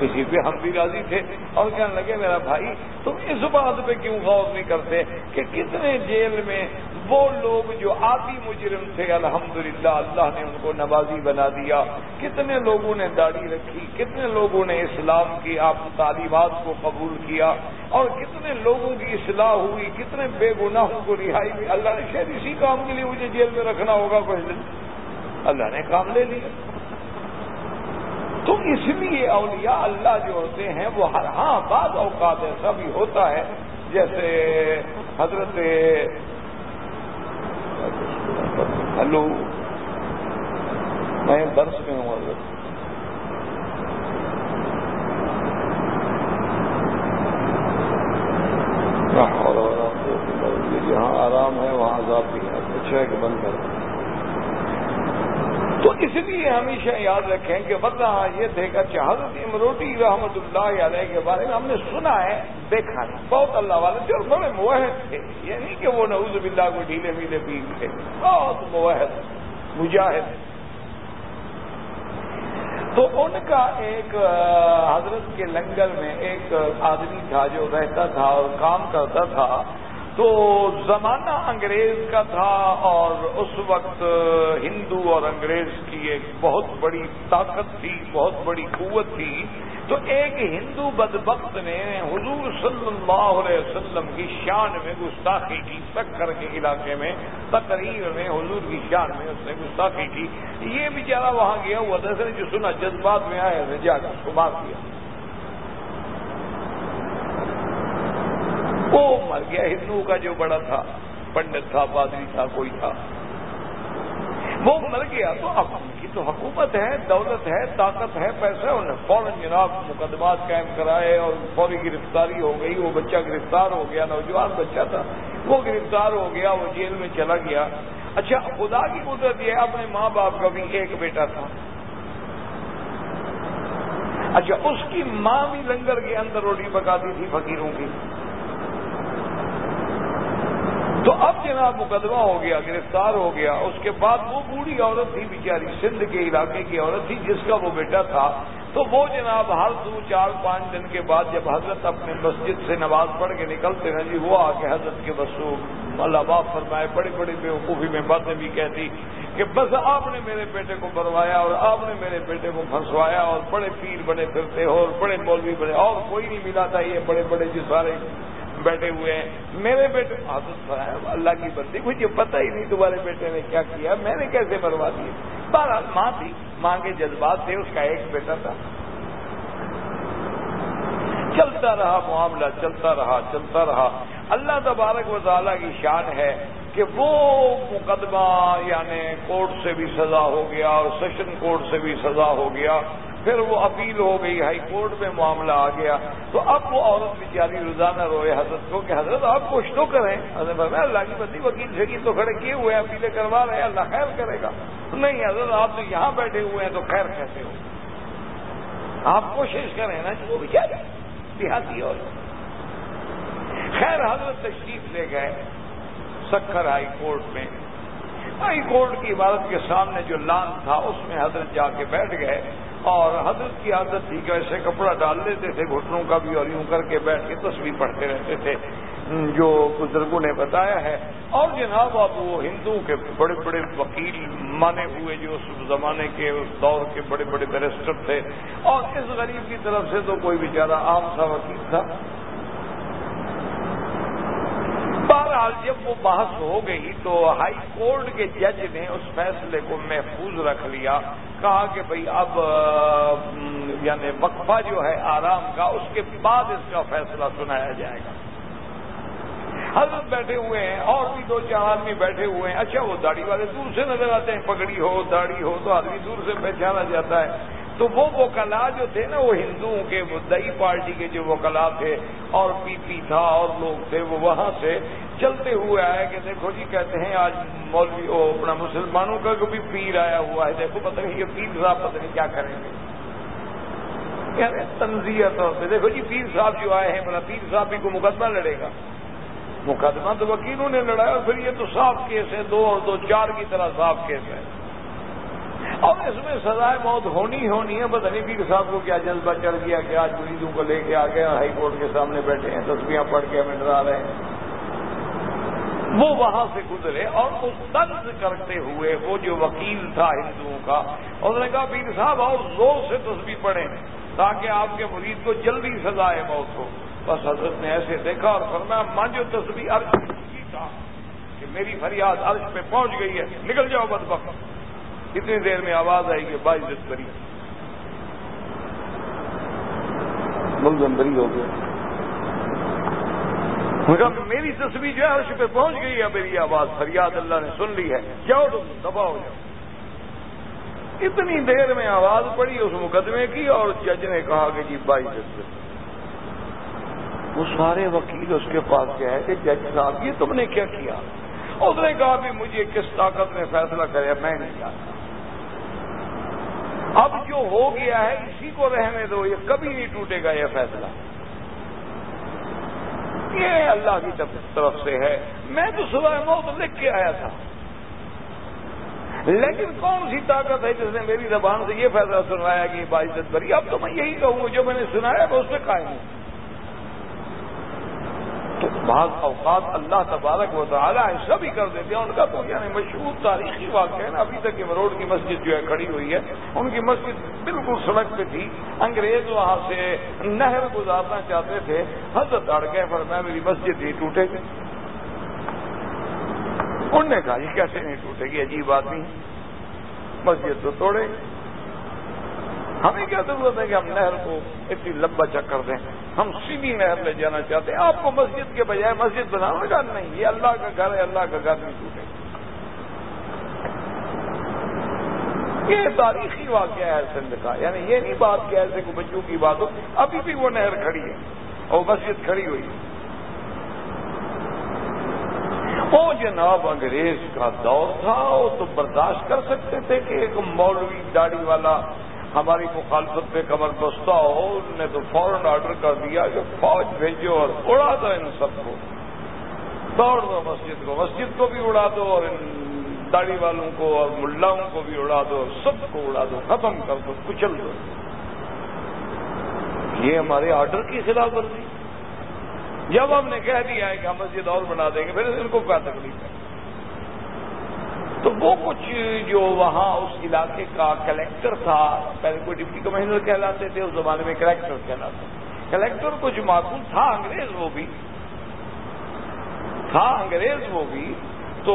اسی پہ ہم بھی راضی تھے۔ اور کہنے لگے، میرا بھائی، تم اس بات پہ کیوں غور نہیں کرتے کہ کتنے جیل میں وہ لوگ جو آدھی مجرم تھے، الحمدللہ اللہ نے ان کو نوازی بنا دیا۔ کتنے لوگوں نے داڑھی رکھی، کتنے لوگوں نے اسلام کی آپ تعلیمات کو قبول کیا، اور کتنے لوگوں کی اصلاح ہوئی، کتنے بے گناہوں کو رہائی ہوئی۔ اللہ نے شاید اسی کام کے لیے مجھے جیل میں رکھنا ہوگا کچھ دن۔ اللہ نے کام لے لیا۔ تو اس لیے اولیاء اللہ جو ہوتے ہیں، وہ ہر ہاں بعض اوقات ایسا بھی ہوتا ہے، جیسے حضرت ہلو۔ میں درس میں ہوں حضرت جہاں آرام ہے، وہاں عذاب بھی ہے۔ اچھا ہے کہ بند کر تو اس لیے ہمیشہ یاد رکھیں کہ ورنہ یہ تھے کہ حضرت امروٹی رحمت اللہ علیہ کے بارے میں ہم نے سنا ہے۔ دیکھا ہے بہت اللہ والے تھے اور بڑے موحد تھے۔ یہ نہیں کہ وہ نعوذ باللہ کو ڈھیلے میلے پیر تھے۔ بہت موحد، مجاہد۔ تو ان کا ایک حضرت کے لنگر میں ایک آدمی تھا جو رہتا تھا اور کام کرتا تھا۔ تو زمانہ انگریز کا تھا اور اس وقت ہندو اور انگریز کی ایک بہت بڑی طاقت تھی، بہت بڑی قوت تھی۔ تو ایک ہندو بدبخت نے حضور صلی اللہ علیہ وسلم کی شان میں گستاخی کی سکر کے علاقے میں، تقریر میں، حضور کی شان میں اس نے گستاخی کی۔ یہ بیچارہ وہاں گیا ہوا تھا جو سنا جذبات میں آیا جا کر اس کو مار دیا وہ مر گیا، ہندو کا جو بڑا تھا، پنڈت تھا، پادری تھا، کوئی تھا۔ وہ مر گیا تو اب ان کی تو حکومت ہے، دولت ہے، طاقت ہے پیسہ انہیں فوراً جناب مقدمات قائم کرائے اور فوری گرفتاری ہو گئی، وہ بچہ گرفتار ہو گیا، نوجوان بچہ تھا، وہ گرفتار ہو گیا، وہ جیل میں چلا گیا۔ اچھا خدا کی قدرت یہ اپنے ماں باپ کا بھی ایک بیٹا تھا۔ اچھا اس کی ماں بھی لنگر کے اندر روٹی پکاتی تھی فقیروں کی۔ تو اب جناب مقدمہ ہو گیا، گرفتار ہو گیا، اس کے بعد وہ بوڑھی عورت تھی بیچاری، سندھ کے علاقے کی عورت تھی جس کا وہ بیٹا تھا۔ تو وہ جناب ہر دو، چار، پانچ دن کے بعد جب حضرت اپنے مسجد سے نماز پڑھ کے نکلتے ہیں جی وہ آ کے حضرت کے بسو اللہ باپ فرمائے بڑی بڑی بےوقوفی میں باتیں بھی کہتی کہ بس آپ نے میرے بیٹے کو بروایا اور آپ نے میرے بیٹے کو پھنسوایا اور بڑے پیر بنے پھرتے ہو اور بڑے مولوی بنے اور کوئی نہیں ملا تھا، یہ بڑے بڑے جو سارے بیٹھے ہوئے ہیں۔ میرے بیٹے عادت اللہ کی بندی، مجھے پتہ ہی نہیں تمہارے بیٹے نے کیا کیا، میں نے کیسے مروا دیے؟ بہرحال ماں تھی، ماں کے جذبات تھے، اس کا ایک بیٹا تھا۔ چلتا رہا معاملہ، چلتا رہا چلتا رہا۔ اللہ تبارک و تعالیٰ کی شان ہے کہ وہ مقدمہ یعنی کورٹ سے بھی سزا ہو گیا اور سیشن کورٹ سے بھی سزا ہو گیا۔ پھر وہ اپیل ہو گئی، ہائی کورٹ میں معاملہ آ گیا۔ تو اب وہ عورت بیچاری روزانہ روئے، حضرت کو کہ حضرت آپ کچھ تو کریں۔ حضرت اللہ کی بندی وکیل شکیل تو کھڑے کیے ہوئے اپیلیں کروا رہے ہیں، اللہ خیر کرے گا۔ نہیں حضرت، آپ تو یہاں بیٹھے ہوئے ہیں تو خیر کیسے ہو؟ آپ کوشش کریں نا جی، وہ بیچارے دیہاتی اور۔ خیر، حضرت تشریف لے گئے سکھر ہائی کورٹ میں۔ ہائی کورٹ کی عمارت کے سامنے جو لان تھا، اس میں حضرت جا کے بیٹھ گئے۔ اور حضرت کی عادت تھی کہ ایسے کپڑا ڈال لیتے تھے، گھٹنوں کا بھی اور یوں کر کے بیٹھ کے تصویر پڑھتے رہتے تھے جو بزرگوں نے بتایا ہے۔ اور جناب، اب وہ ہندو کے بڑے بڑے وکیل مانے ہوئے جو اس زمانے کے اس دور کے بڑے بڑے بیرسٹر تھے۔ اور اس غریب کی طرف سے تو کوئی بیچارہ عام سا وکیل تھا۔ بہرحال جب وہ بحث ہو گئی تو ہائی کورٹ کے جج نے اس فیصلے کو محفوظ رکھ لیا، کہا کہ بھئی اب یعنی وقفہ جو ہے آرام کا، اس کے بعد اس کا فیصلہ سنایا جائے گا۔ حضرت بیٹھے ہوئے ہیں، اور بھی دو چار آدمی بیٹھے ہوئے ہیں۔ اچھا وہ داڑھی والے دور سے نظر آتے ہیں، پگڑی ہو، داڑھی ہو، تو آدمی دور سے پہچانا جاتا ہے۔ تو وہ وکلا جو تھے نا، وہ ہندوؤں کے، وہ دئی پارٹی کے جو وکلا تھے، اور پی پی تھا، اور لوگ تھے وہ وہاں سے چلتے ہوئے آئے کہ دیکھو جی کہتے ہیں آج مولوی، وہ اپنا مسلمانوں کا بھی پیر آیا ہوا ہے، دیکھو پتہ نہیں یہ پیر صاحب پتہ نہیں کیا کریں گے۔ تنظیم طور پہ دیکھو جی پیر صاحب جو آئے ہیں، بلا پیر صاحب بھی کو مقدمہ لڑے گا۔ مقدمہ تو وکیلوں نے لڑایا اور پھر یہ تو صاف کیس ہے، دو اور دو، چار کی طرح صاف کیس ہے۔ اور اس میں سزائے موت ہونی ہونی ہے بس پیر صاحب کو کیا جذبہ چڑھ گیا کہ آج مریضوں کو لے کے آ گئے، ہائی کورٹ کے سامنے بیٹھے ہیں تصویریں پڑھ کے ہمیں ڈرا رہے ہیں۔ وہ وہاں سے گزرے اور اس طنز کرتے ہوئے، وہ جو وکیل تھا ہندوؤں کا، اس نے کہا پیر صاحب، اور زور سے تصویر پڑھیں، تاکہ آپ کے مریض کو جلدی سزائے موت ہو۔ بس حضرت نے ایسے دیکھا اور فرمایا مان جو تصویر عرش کی تھا کہ میری فریاد عرش پہ پہنچ گئی ہے، نکل جاؤ بد وقت کتنی دیر میں آواز آئی کہ باعزت کری ملزم بری ہو گیا۔ میری تصویر جو ہے عرش پہ پہنچ گئی ہے، میری آواز فریاد اللہ نے سن لی ہے۔ جاؤ تم دبا ہو جاؤ۔ اتنی دیر میں آواز پڑی اس مقدمے کی اور جج نے کہا کہ جی بائی کری وہ سارے وکیل اس کے پاس گئے کہ جج صاحب، یہ تم نے کیا کیا؟ اس نے کہا بھی مجھے کس طاقت نے فیصلہ کرے، میں نہیں جانتا۔ اب جو ہو گیا ہے، اسی کو رہنے دو، یہ کبھی نہیں ٹوٹے گا یہ فیصلہ۔ یہ اللہ کی طرف سے ہے۔ میں تو صبح موت لکھ کے آیا تھا۔ لیکن کون سی طاقت ہے جس نے میری زبان سے یہ فیصلہ سنوایا کہ باعزت بری؟ اب تو میں یہی کہوں گا، جو میں نے سنایا میں اس پہ قائم ہوں۔ بعض اوقات اللہ تبارک و تعالیٰ ایسا بھی کر دیتے ہیں، ان کا تو یعنی مشہور تاریخی واقعہ ہے نا، ابھی تک روڈ کی مسجد جو ہے کھڑی ہوئی ہے، ان کی مسجد بالکل سڑک پہ تھی۔ انگریز وہاں سے نہر گزارنا چاہتے تھے۔ حضرت اڑ گئے، پر میں میری مسجد ہی ٹوٹے گی۔ انہوں نے کہا، یہ کیسے نہیں ٹوٹے گی؟ عجیب بات نہیں مسجد تو توڑے ہمیں کیا ضرورت ہے کہ ہم نہر کو اتنی لمبا چکر دیں۔ ہم سیدھی نہر لے جانا چاہتے ہیں۔ آپ کو مسجد کے بجائے مسجد بنانا گا؟ نہیں، یہ اللہ کا گھر ہے، اللہ کا گھر نہیں ٹوٹے یہ تاریخی واقعہ ہے سندھ کا۔ یعنی یہ نہیں بات کہ ایسے کو بچوں کی بات ہو۔ ابھی بھی وہ نہر کھڑی ہے اور مسجد کھڑی ہوئی ہے۔ وہ جناب، انگریز کا دور تھا، وہ تو برداشت کر سکتے تھے کہ ایک مولوی داڑھی والا ہماری مخالفت پہ کمر بستہ ہو انہوں نے تو فوراً آرڈر کر دیا کہ فوج بھیجو اور اڑا دو ان سب کو۔ دوڑ دو مسجد کو مسجد کو بھی اڑا دو اور ان داڑھی والوں کو اور ملاؤں کو بھی اڑا دو سب کو اڑا دو، ختم کر دو، کچل دو۔ یہ ہمارے آرڈر کی خلاف ورزی۔ جب ہم نے کہہ دیا ہے کہ ہم مسجد اور بنا دیں گے، پھر ان کو کیا تکلیف ہے؟ تو وہ کچھ جو وہاں اس علاقے کا کلیکٹر تھا، پہلے کوئی ڈپٹی کمشنر کہلاتے تھے، اس زمانے میں کلیکٹر کہلاتے کلیکٹر کچھ معقول تھا، انگریز وہ بھی۔ تھا انگریز وہ بھی۔ تو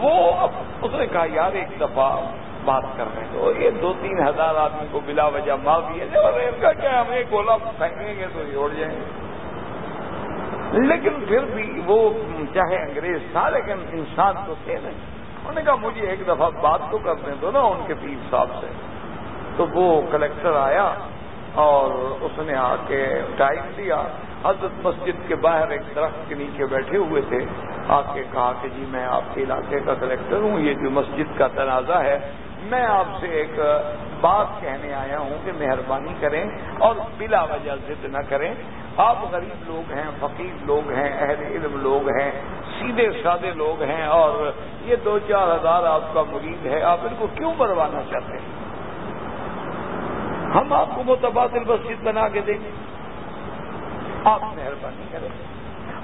وہ اس نے کہا، یار، ایک دفعہ بات کر رہے تو یہ دو تین ہزار آدمی کو بلا وجہ مار دیا اور ان کا کیا ہم ایک گولا پھینکیں گے تو یہ اڑ جائیں گے۔ لیکن پھر بھی وہ چاہے انگریز تھا، لیکن انسان تو تھے نہیں۔ انہوں نے کہا مجھے ایک دفعہ بات تو کرنے دو نا ان کے پیر صاحب سے۔ تو وہ کلیکٹر آیا اور اس نے آ کے ٹائم دیا۔ حضرت مسجد کے باہر ایک درخت کے نیچے بیٹھے ہوئے تھے۔ آ کے کہا کہ جی میں آپ کے علاقے کا کلیکٹر ہوں، یہ جو مسجد کا تنازع ہے میں آپ سے ایک بات کہنے آیا ہوں کہ مہربانی کریں اور بلا وجہ ضد نہ کریں۔ آپ غریب لوگ ہیں، فقیر لوگ ہیں، اہل علم لوگ ہیں، سیدھے سادے لوگ ہیں اور یہ دو چار ہزار آپ کا مرید ہے، آپ ان کو کیوں مروانا چاہتے ہیں؟ ہم آپ کو متبادل مسجد بنا کے دیں گے۔ آپ مہربانی کریں۔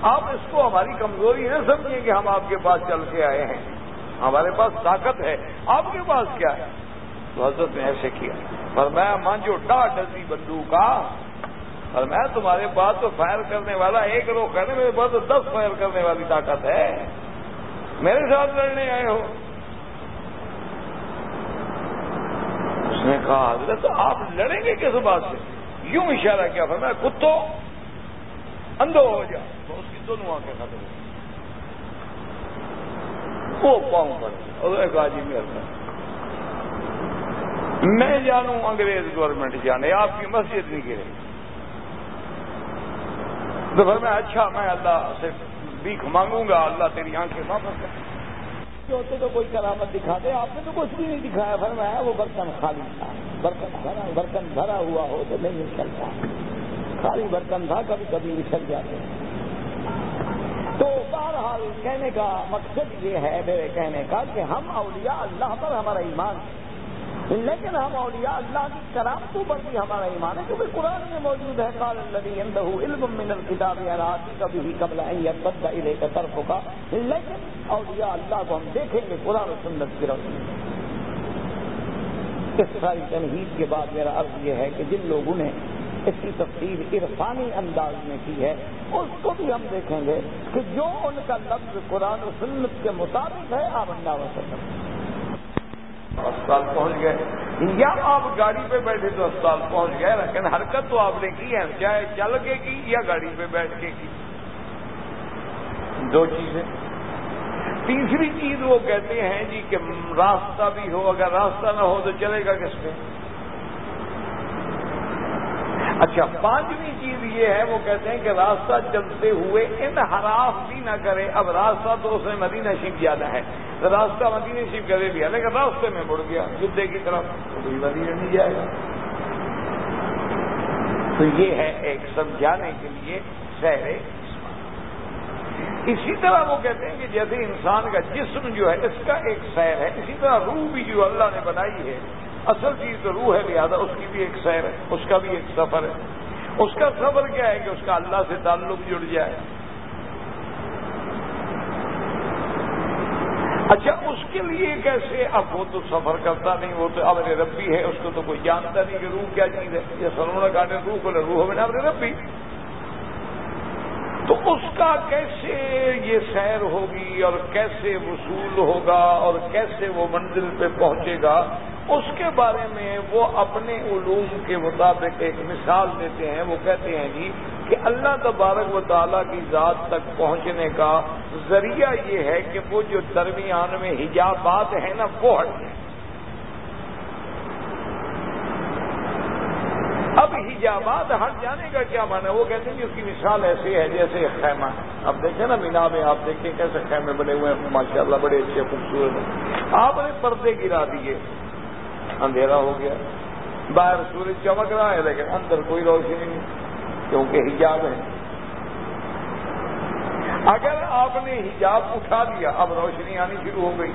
آپ اس کو ہماری کمزوری نہ سمجھیں کہ ہم آپ کے پاس چل کے آئے ہیں۔ ہمارے پاس طاقت ہے۔ آپ کے پاس کیا ہے؟ تو حضرت نے ایسے کیا۔ پر میں مانجو ڈا ڈزی بندو کا اور میں تمہارے پاس تو فائر کرنے والا ایک روک کرنے میرے پاس تو دس فائر کرنے والی طاقت ہے۔ میرے ساتھ لڑنے آئے ہو۔ اس نے کہا، حضرت، آپ لڑیں گے کس بات سے؟ یوں اشارہ کیا، فرمایا، کتوں؟ اندھو ہو جا تو اس کی دونوں آنکھیں ختم وہ پاؤں پر جی میرے میں جانوں انگریز گورنمنٹ جانے، آپ کی مسجد نہیں گرے۔ تو پھر میں اچھا میں اللہ سے بھیک مانگوں گا، اللہ تیری آنکھیں واپس کر۔ ہوتے تو کوئی کرامت دکھا دے، آپ نے تو کچھ بھی نہیں دکھایا۔ پھر میں وہ برتن خالی تھا۔ برتن بھرا برتن بھرا ہوا ہو تو نہیں نکلتا۔ خالی برتن تھا کبھی کبھی نکل جاتے۔ تو بہرحال کہنے کا مقصد یہ ہے میرے کہنے کا کہ ہم اولیاء اللہ پر ہمارا ایمان ہے لیکن ہم اولیاء اللہ کی کرامتوں پر بھی ہمارا ایمان ہے، کیونکہ قرآن میں موجود ہے، قال علم من الكتاب يراتي کبھی قبل ان يبدا اليك طرفك لیکن اولیاء اللہ کو ہم دیکھیں گے قرآن و سنت کی روشنی۔ اس ساری تنہید کے بعد میرا عرض یہ ہے کہ جن لوگوں نے اس کی تفصیل عرفانی انداز میں کی ہے اس کو بھی ہم دیکھیں گے کہ جو ان کا لفظ قرآن و سنت کے مطابق ہے، آپ اللہ وسلم اسپتال پہنچ گئے۔ یا آپ گاڑی پہ بیٹھے تو اسپتال پہنچ گئے، لیکن حرکت تو آپ نے کی ہے۔ چاہے چل کے کی یا گاڑی پہ بیٹھ کے کی۔ دو چیزیں۔ تیسری چیز وہ کہتے ہیں جی کہ راستہ بھی ہو، اگر راستہ نہ ہو تو چلے گا کس پہ؟ اچھا پانچویں یہ ہے، وہ کہتے ہیں کہ راستہ چلتے ہوئے انحراف بھی نہ کرے۔ اب راستہ تو اس میں مدینہ شیف زیادہ ہے۔ راستہ مدینہ شیف کرے بھی لیکن راستے میں مڑ گیا۔ جدے کی طرف تو مدینہ نہیں جائے گا۔ تو یہ ہے ایک سمجھانے کے لیے سیر اسی طرح وہ کہتے ہیں کہ جیسے انسان کا جسم جو ہے، اس کا ایک سیر ہے۔ اسی طرح روح بھی جو اللہ نے بنائی ہے، اصل چیز تو روح ہے، لہٰذا اس کی بھی ایک سیر ہے، اس کا بھی ایک سفر ہے۔ اس کا سفر کیا ہے کہ اس کا اللہ سے تعلق جڑ جائے؟ اچھا اس کے لیے کیسے؟ اب وہ تو سفر کرتا نہیں، وہ تو ابر ربی ہے، اس کو تو کوئی جانتا نہیں کہ روح کیا چیز ہے۔ یہ سرونا کاٹے، روح کو روح میں ابر ربی۔ تو اس کا کیسے یہ سیر ہوگی اور کیسے وصول ہوگا اور کیسے وہ منزل پہ پہنچے گا؟ اس کے بارے میں وہ اپنے علوم کے مطابق ایک مثال دیتے ہیں، وہ کہتے ہیں جی کہ اللہ تبارک و تعالیٰ کی ذات تک پہنچنے کا ذریعہ یہ ہے کہ وہ جو درمیان میں حجابات ہیں نا، وہ ہٹ جائیں۔ اب حجابات ہٹ جانے کا کیا مانا وہ کہتے ہیں کہ اس کی مثال ایسی ہے جیسے خیمہ۔ ہے اب دیکھیں نا مینا میں، آپ دیکھیں کیسے خیمے بنے ہوئے ہیں۔ ماشاء اللہ بڑے اچھے خوبصورت ہیں۔ آپ نے پردے گرا دیے۔ اندھیرا ہو گیا۔ باہر سورج چمک رہا ہے، لیکن اندر کوئی روشنی نہیں، کیونکہ حجاب ہے۔ اگر آپ نے حجاب اٹھا دیا، اب روشنی آنی شروع ہو گئی۔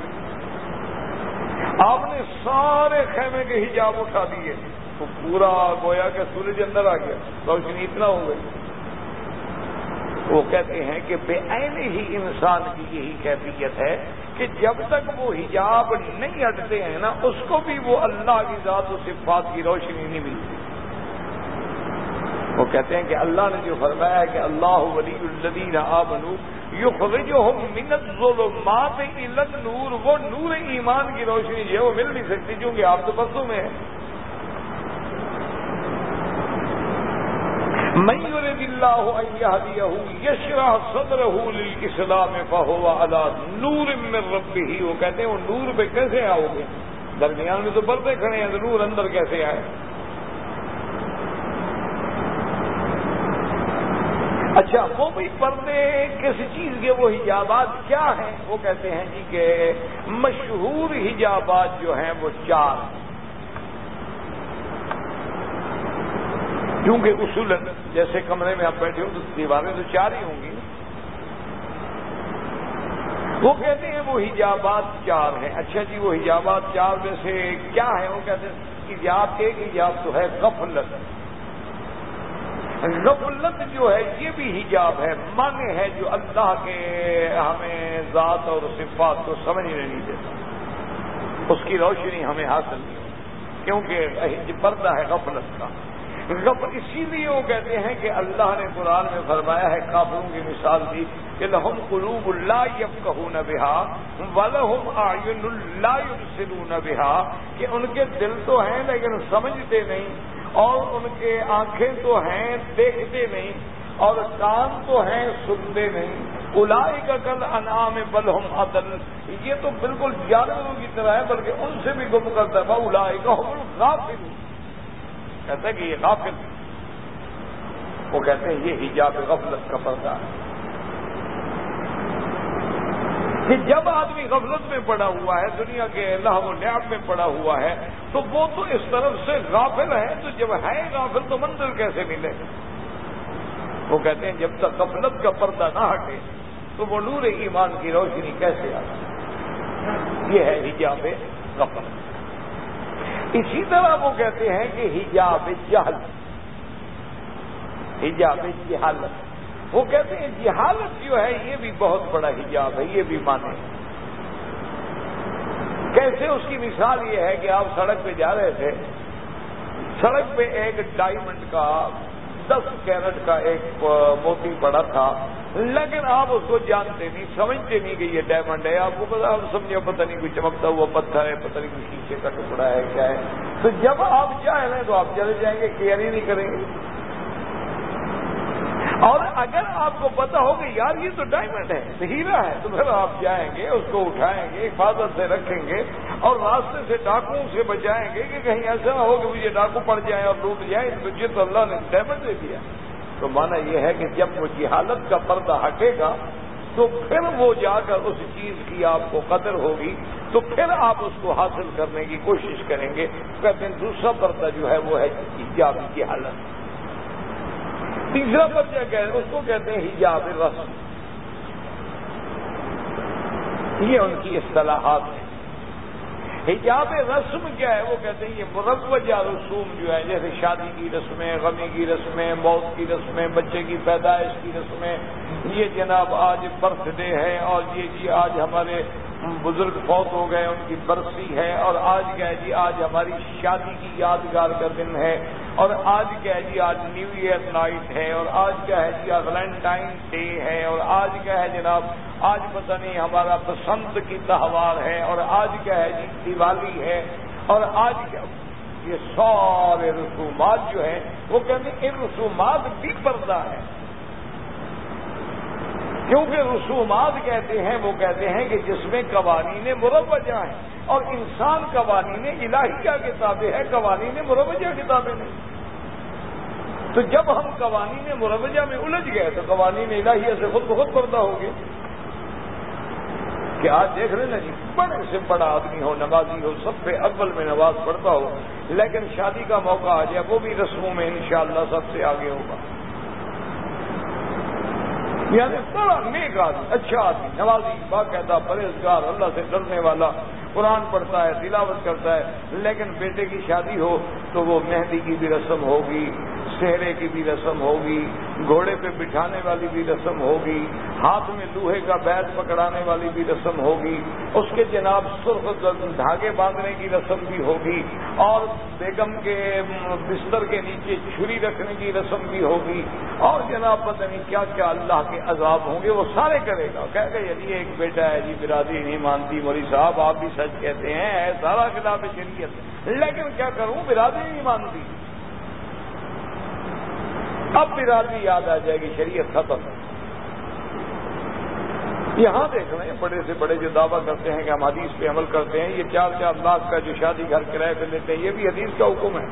آپ نے سارے خیمے کے حجاب اٹھا دیے، تو پورا گویا کہ سورج اندر آ گیا، روشنی اتنا ہو گئی۔ وہ کہتے ہیں کہ بے عین ہی انسان کی یہی کیفیت ہے کہ جب تک وہ حجاب نہیں ہٹتے ہیں نا، اس کو بھی وہ اللہ کی ذات و صفات کی روشنی نہیں ملتی۔ وہ کہتے ہیں کہ اللہ نے جو فرمایا ہے کہ اللہ ولی الدین آ بنو یو جو ہو منت ظلمات علت نور وہ نور ایمان کی روشنی جو ہے وہ مل نہیں سکتی کیونکہ آپ تو بسوں میں ہیں۔ میور اللہ یشرا صدر اسلام فہو اللہ نور من رب ہی وہ کہتے ہیں، وہ نور پہ کیسے آؤ گے؟ درمیان میں تو پردے کھڑے ہیں، تو نور اندر کیسے آئے؟ اچھا وہ بھی پردے کس چیز کے؟ وہ حجابات کیا ہیں؟ وہ کہتے ہیں جی کہ مشہور حجابات جو ہیں، وہ چار کیونکہ اصول جیسے کمرے میں آپ بیٹھے ہو تو دیواریں تو چار ہی ہوں گی۔ وہ کہتے ہیں وہ حجابات چار ہیں۔ اچھا جی وہ حجابات چار میں سے کیا ہے وہ کہتے ہیں حجاب ایک حجاب تو ہے غفلت۔ غفلت جو ہے، یہ بھی حجاب ہے۔ من ہے جو اللہ کے ہمیں ذات اور صفات کو سمجھنے نہیں دیتا۔ اس کی روشنی ہمیں حاصل نہیں کیونکہ پردہ ہے غفلت کا۔ اسی لیے وہ کہتے ہیں کہ اللہ نے قرآن میں فرمایا ہے، کافروں کی مثال دی کہ لہم قلوب اللہ یب کہوں بہا ولہم آئین اللہ سلو نہ بہا۔ کہ ان کے دل تو ہیں لیکن سمجھتے نہیں اور ان کے آنکھیں تو ہیں دیکھتے نہیں اور کان تو ہیں سنتے نہیں۔ الائی کا کل انعام بلحم عدل۔ یہ تو بالکل جانوروں کی طرح ہے، بلکہ ان سے بھی گم کرتا ہے الائی کا غافل کہتا ہے کہ یہ غافل وہ کہتے ہیں یہ حجاب غفلت کا پردہ ہے۔ کہ جب آدمی غفلت میں پڑا ہوا ہے، دنیا کے اللہ و نیاب میں پڑا ہوا ہے، تو وہ تو اس طرف سے غافل ہے۔ تو جب ہے غافل تو منزل کیسے ملے؟ وہ کہتے ہیں جب تک غفلت کا پردہ نہ ہٹے، تو وہ نور ایمان کی روشنی کیسے آ یہ ہے حجاب غفلت۔ اسی طرح وہ کہتے ہیں کہ حجاب جہل، حجاب جہالت وہ کہتے ہیں جہالت جو ہے، یہ بھی بہت بڑا حجاب ہے، یہ بھی مانے کیسے اس کی مثال یہ ہے کہ آپ سڑک پہ جا رہے تھے، سڑک پہ ایک ڈائمنڈ کا دس کیرٹ کا ایک موتی پڑا تھا۔ لیکن آپ اس کو جانتے نہیں، سمجھتے نہیں کہ یہ ڈائمنڈ ہے۔ آپ کو پتا، آپ سمجھو پتہ نہیں کوئی چمکتا ہوا پتھر ہے، پتہ نہیں کوئی شیشے کا ٹکڑا ہے، کیا ہے۔ تو جب آپ چاہ رہے تو آپ چلے جائیں گے، کیئر ہی نہیں کریں گے۔ اور اگر آپ کو پتا ہو کہ یار یہ تو ڈائمنڈ ہے ہیرا ہے، تو پھر آپ جائیں گے، اس کو اٹھائیں گے، حفاظت سے رکھیں گے اور راستے سے ڈاکوؤں سے بچائیں گے کہ کہیں ایسا نہ ہو کہ مجھے ڈاکو پڑ جائیں اور لوٹ جائیں مجھے تو اللہ نے ڈائمنڈ دے دیا۔ تو مانا یہ ہے کہ جب وہ جہالت کا پردہ ہٹے گا، تو پھر وہ جا کر اس چیز کی آپ کو قدر ہوگی، تو پھر آپ اس کو حاصل کرنے کی کوشش کریں گے۔ کہتے ہیں دوسرا پردہ جو ہے وہ ہے ایجابی کی حالت تیسرا پرچہ کہ اس کو کہتے ہیں حجاب رسم یہ ان کی اصطلاحات ہیں۔ حجاب رسم کیا ہے؟ وہ کہتے ہیں یہ مروجہ رسوم جو ہے، جیسے شادی کی رسمیں، غمی کی رسمیں، موت کی رسمیں، بچے کی پیدائش کی رسمیں۔ یہ جناب آج برتھ ڈے ہے اور یہ جی آج ہمارے بزرگ فوت ہو گئے، ان کی برسی ہے اور آج کیا ہے جی آج ہماری شادی کی یادگار کا دن ہے اور آج کیا ہے جی آج نیو ایئر نائٹ ہے اور آج کیا ہے جی آج ویلنٹائن ڈے ہے اور آج کیا جی ہے جناب، آج پتہ نہیں ہمارا بسنت کی تہوار ہے اور آج کیا ہے جی دیوالی ہے اور آج کیا یہ سارے رسومات جو ہیں، وہ کہتے ہیں جی، ان رسومات بھی پردہ ہے کیونکہ رسومات کہتے ہیں، وہ کہتے ہیں کہ جس میں قوانین مروجہ ہیں اور انسان قوانین الہیہ کتابیں ہیں، قوانین مروجہ کتابیں نہیں تو جب ہم قوانین مروجہ میں الجھ گئے تو قوانین الہیہ سے خود بہت پردہ ہو گئے کہ آج دیکھ رہے نا جی بڑے سے بڑا آدمی ہو، نمازی ہو، سب سے اول میں نماز پڑھتا ہو، لیکن شادی کا موقع آ جائے، وہ بھی رسموں میں انشاءاللہ سب سے آگے ہوگا۔ یعنی بڑا نیک آدمی اچھا آدمی، نوازی، باقاعدہ پرہیزگار، اللہ سے ڈرنے والا، قرآن پڑھتا ہے، تلاوت کرتا ہے، لیکن بیٹے کی شادی ہو تو وہ مہندی کی بھی رسم ہوگی۔ سہرے کی بھی رسم ہوگی، گھوڑے پہ بٹھانے والی بھی رسم ہوگی، ہاتھ میں لوہے کا بیت پکڑانے والی بھی رسم ہوگی، اس کے جناب سرخ دھاگے باندھنے کی رسم بھی ہوگی، اور بیگم کے بستر کے نیچے چھری رکھنے کی رسم بھی ہوگی۔ اور جناب پتہ نہیں کیا کیا اللہ کے عذاب ہوں گے، وہ سارے کرے گا۔ کہہ کہ یعنی ایک بیٹا ہے جی برادری نہیں مانتی موری صاحب، آپ بھی سچ کہتے ہیں سارا خلاف شریعت۔ لیکن کیا کروں؟ برادری نہیں مانتی۔ اب برادری یاد آ جائے گی، شریعت ختم۔ یہاں دیکھ رہے ہیں بڑے سے بڑے جو دعویٰ کرتے ہیں کہ ہم حدیث پہ عمل کرتے ہیں، یہ چار چار لاکھ کا جو شادی گھر کرائے پہ لیتے ہیں، یہ بھی حدیث کا حکم ہے۔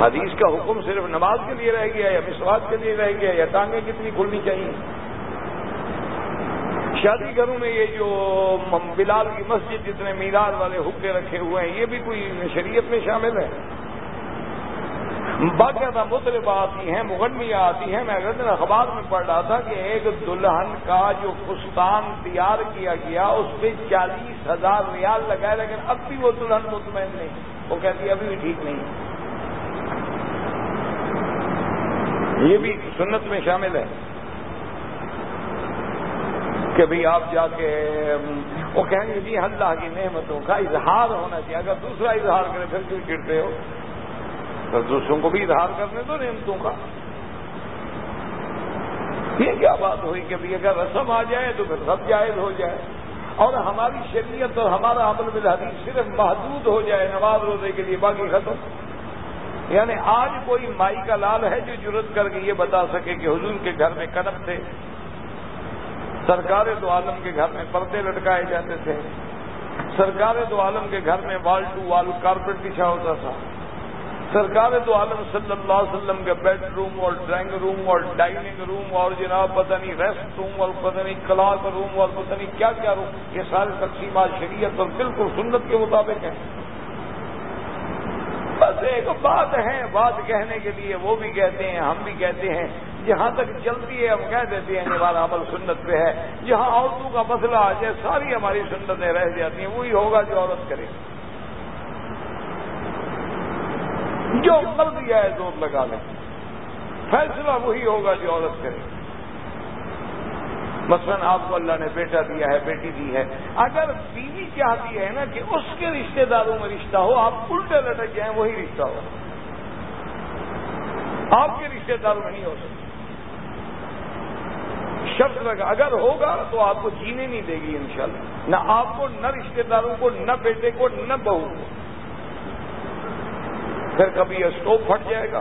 حدیث کا حکم صرف نماز کے لیے رہ گیا یا مسواس کے لیے رہ گیا یا ٹانگیں کتنی کھلنی چاہیے۔ شادی گھروں میں یہ جو بلال کی مسجد جتنے میرار والے حکے رکھے ہوئے ہیں، یہ بھی کوئی شریعت میں شامل ہے۔ باقاعدہ مطلب آتی ہیں مغنیاں آتی ہیں۔ میں اگر اخبار میں پڑھ رہا تھا کہ ایک دلہن کا جو فستان تیار کیا گیا، اس پہ چالیس ہزار ریال لگائے، لیکن اب بھی وہ دلہن مطمئن نہیں۔ وہ کہتی ابھی بھی ٹھیک نہیں۔ یہ بھی سنت میں شامل ہے کہ بھئی آپ جا کے، وہ کہیں گے جی اللہ کی نعمتوں کا اظہار ہونا چاہیے۔ اگر دوسرا اظہار کرے، پھر کیوں چڑتے ہو؟ دوسروں کو بھی اظہار کرنے دو نعمتوں کا۔ یہ کیا بات ہوئی کہ بھی اگر رسم آ جائے تو پھر سب جائز ہو جائے۔ اور ہماری شریعت اور ہمارا عمل بالحدیث صرف محدود ہو جائے نماز روزے کے لیے، باقی ختم۔ یعنی آج کوئی مائی کا لال ہے جو جرت کر کے یہ بتا سکے کہ حضور کے گھر میں قدم تھے۔ سرکار دو عالم کے گھر میں پردے لٹکائے جاتے تھے۔ سرکار دو عالم کے گھر میں وال ٹو وال کارپیٹ بچھا ہوتا تھا۔ سرکار تو عالم صلی اللہ علیہ وسلم کے بیڈ روم اور ڈرائنگ روم اور ڈائننگ روم اور جناب پتہ نہیں ریسٹ روم اور پتہ نہیں کلاس روم اور پتہ نہیں کیا کیا روم، یہ سارے تقسیمات شریعت اور بالکل سنت کے مطابق ہیں۔ بس ایک بات ہے، بات کہنے کے لیے وہ بھی کہتے ہیں، ہم بھی کہتے ہیں، جہاں تک چلتی ہے، ہم کہہ دیتے ہیں ہمارا عمل سنت پہ ہے۔ جہاں عورتوں کا مسئلہ آ جائے، ساری ہماری سنتیں رہ جاتی ہیں، وہی ہوگا جو عورت کرے۔ جو مر دیا ہے زور لگا لیں فیصلہ وہی ہوگا جو عورت کرے۔ مثلا آپ کو اللہ نے بیٹا دیا ہے، بیٹی دی ہے۔ اگر بیوی چاہتی ہے نا کہ اس کے رشتہ داروں میں رشتہ ہو، آپ الٹے لٹک جائیں، وہی رشتہ ہو آپ کے رشتہ داروں میں نہیں ہو سکتا شرط لگا، اگر ہوگا تو آپ کو جینے نہیں دے گی انشاءاللہ۔ نہ آپ کو، نہ رشتہ داروں کو، نہ بیٹے کو، نہ بہو کو۔ پھر کبھی اسٹوو پھٹ جائے گا،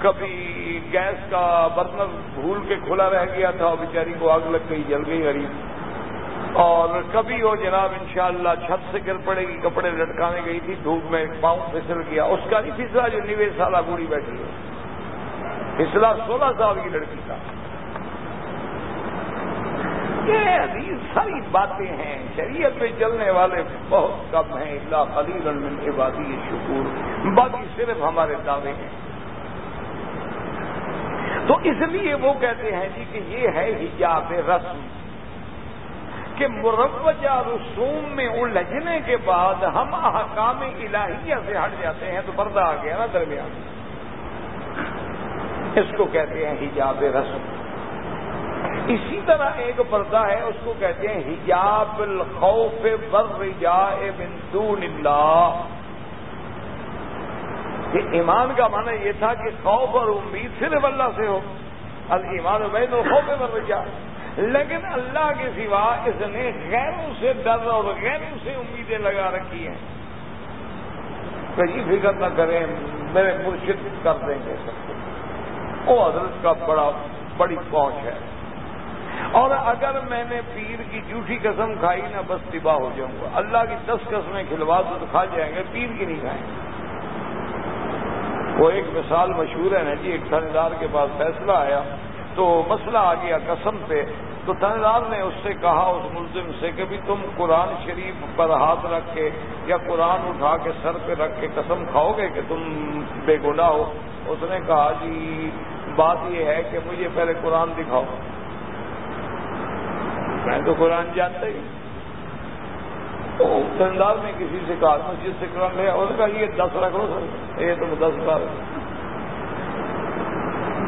کبھی گیس کا برتن بھول کے کھلا رہ گیا تھا اور بیچاری کو آگ لگ گئی، جل گئی غریب۔ اور کبھی وہ جناب انشاءاللہ چھت سے گر پڑے گی، کپڑے لٹکانے گئی تھی، دھوپ میں پاؤں پھسل گیا۔ اس کا نہیں پھسلا جو نوے سالہ بوڑھی بیٹھی ہے پھسلا سولہ سال کی لڑکی کا یہ عزیز ساری باتیں ہیں، شریعت میں چلنے والے بہت کم ہیں اللہ خلیل من عبادی شکور باقی صرف ہمارے دعوے ہیں۔ تو اس لیے وہ کہتے ہیں جی کہ یہ ہے حجاب رسم کہ مروجہ رسوم میں الجھنے کے بعد ہم احکام الہیہ سے ہٹ جاتے ہیں تو پردہ آ گیا نا درمیان۔ اس کو کہتے ہیں حجاب رسم۔ اسی طرح ایک پردہ ہے، اس کو کہتے ہیں حجاب الخوف والرجاء من دون اللہ۔ کہ ایمان کا معنی یہ تھا کہ خوف اور امید صرف اللہ سے ہو المان بین الخوف والرجاء۔ لیکن اللہ کے سوا اس نے غیروں سے ڈر اور غیروں سے امیدیں لگا رکھی ہیں۔ کہیں فکر نہ کریں، میرے مرشد کر دیں گے سب کو۔ وہ حضرت کا بڑا، بڑی پہنچ ہے۔ اور اگر میں نے پیر کی جھوٹی قسم کھائی نہ، بس تباہ ہو جاؤں گا۔ اللہ کی دس قسمیں کھلوا دو تو کھا جائیں گے، پیر کی نہیں کھائیں۔ گے وہ ایک مثال مشہور ہے نا جی ایک تھندار کے پاس فیصلہ آیا، تو مسئلہ آ گیا قسم پہ۔ تو تھندار نے اس سے کہا، اس ملزم سے کہ بھی تم قرآن شریف پر ہاتھ رکھ کے یا قرآن اٹھا کے سر پہ رکھ کے قسم کھاؤ گے کہ تم بے گناہ ہو؟ اس نے کہا جی بات یہ ہے کہ مجھے پہلے قرآن دکھاؤ۔ میں تو قرآن جانتا ہی تو سندار کسی سے کہا، مسجد سے قرآن لیا اس کا یہ دس رکھ لو سر۔ یہ تو دس بار۔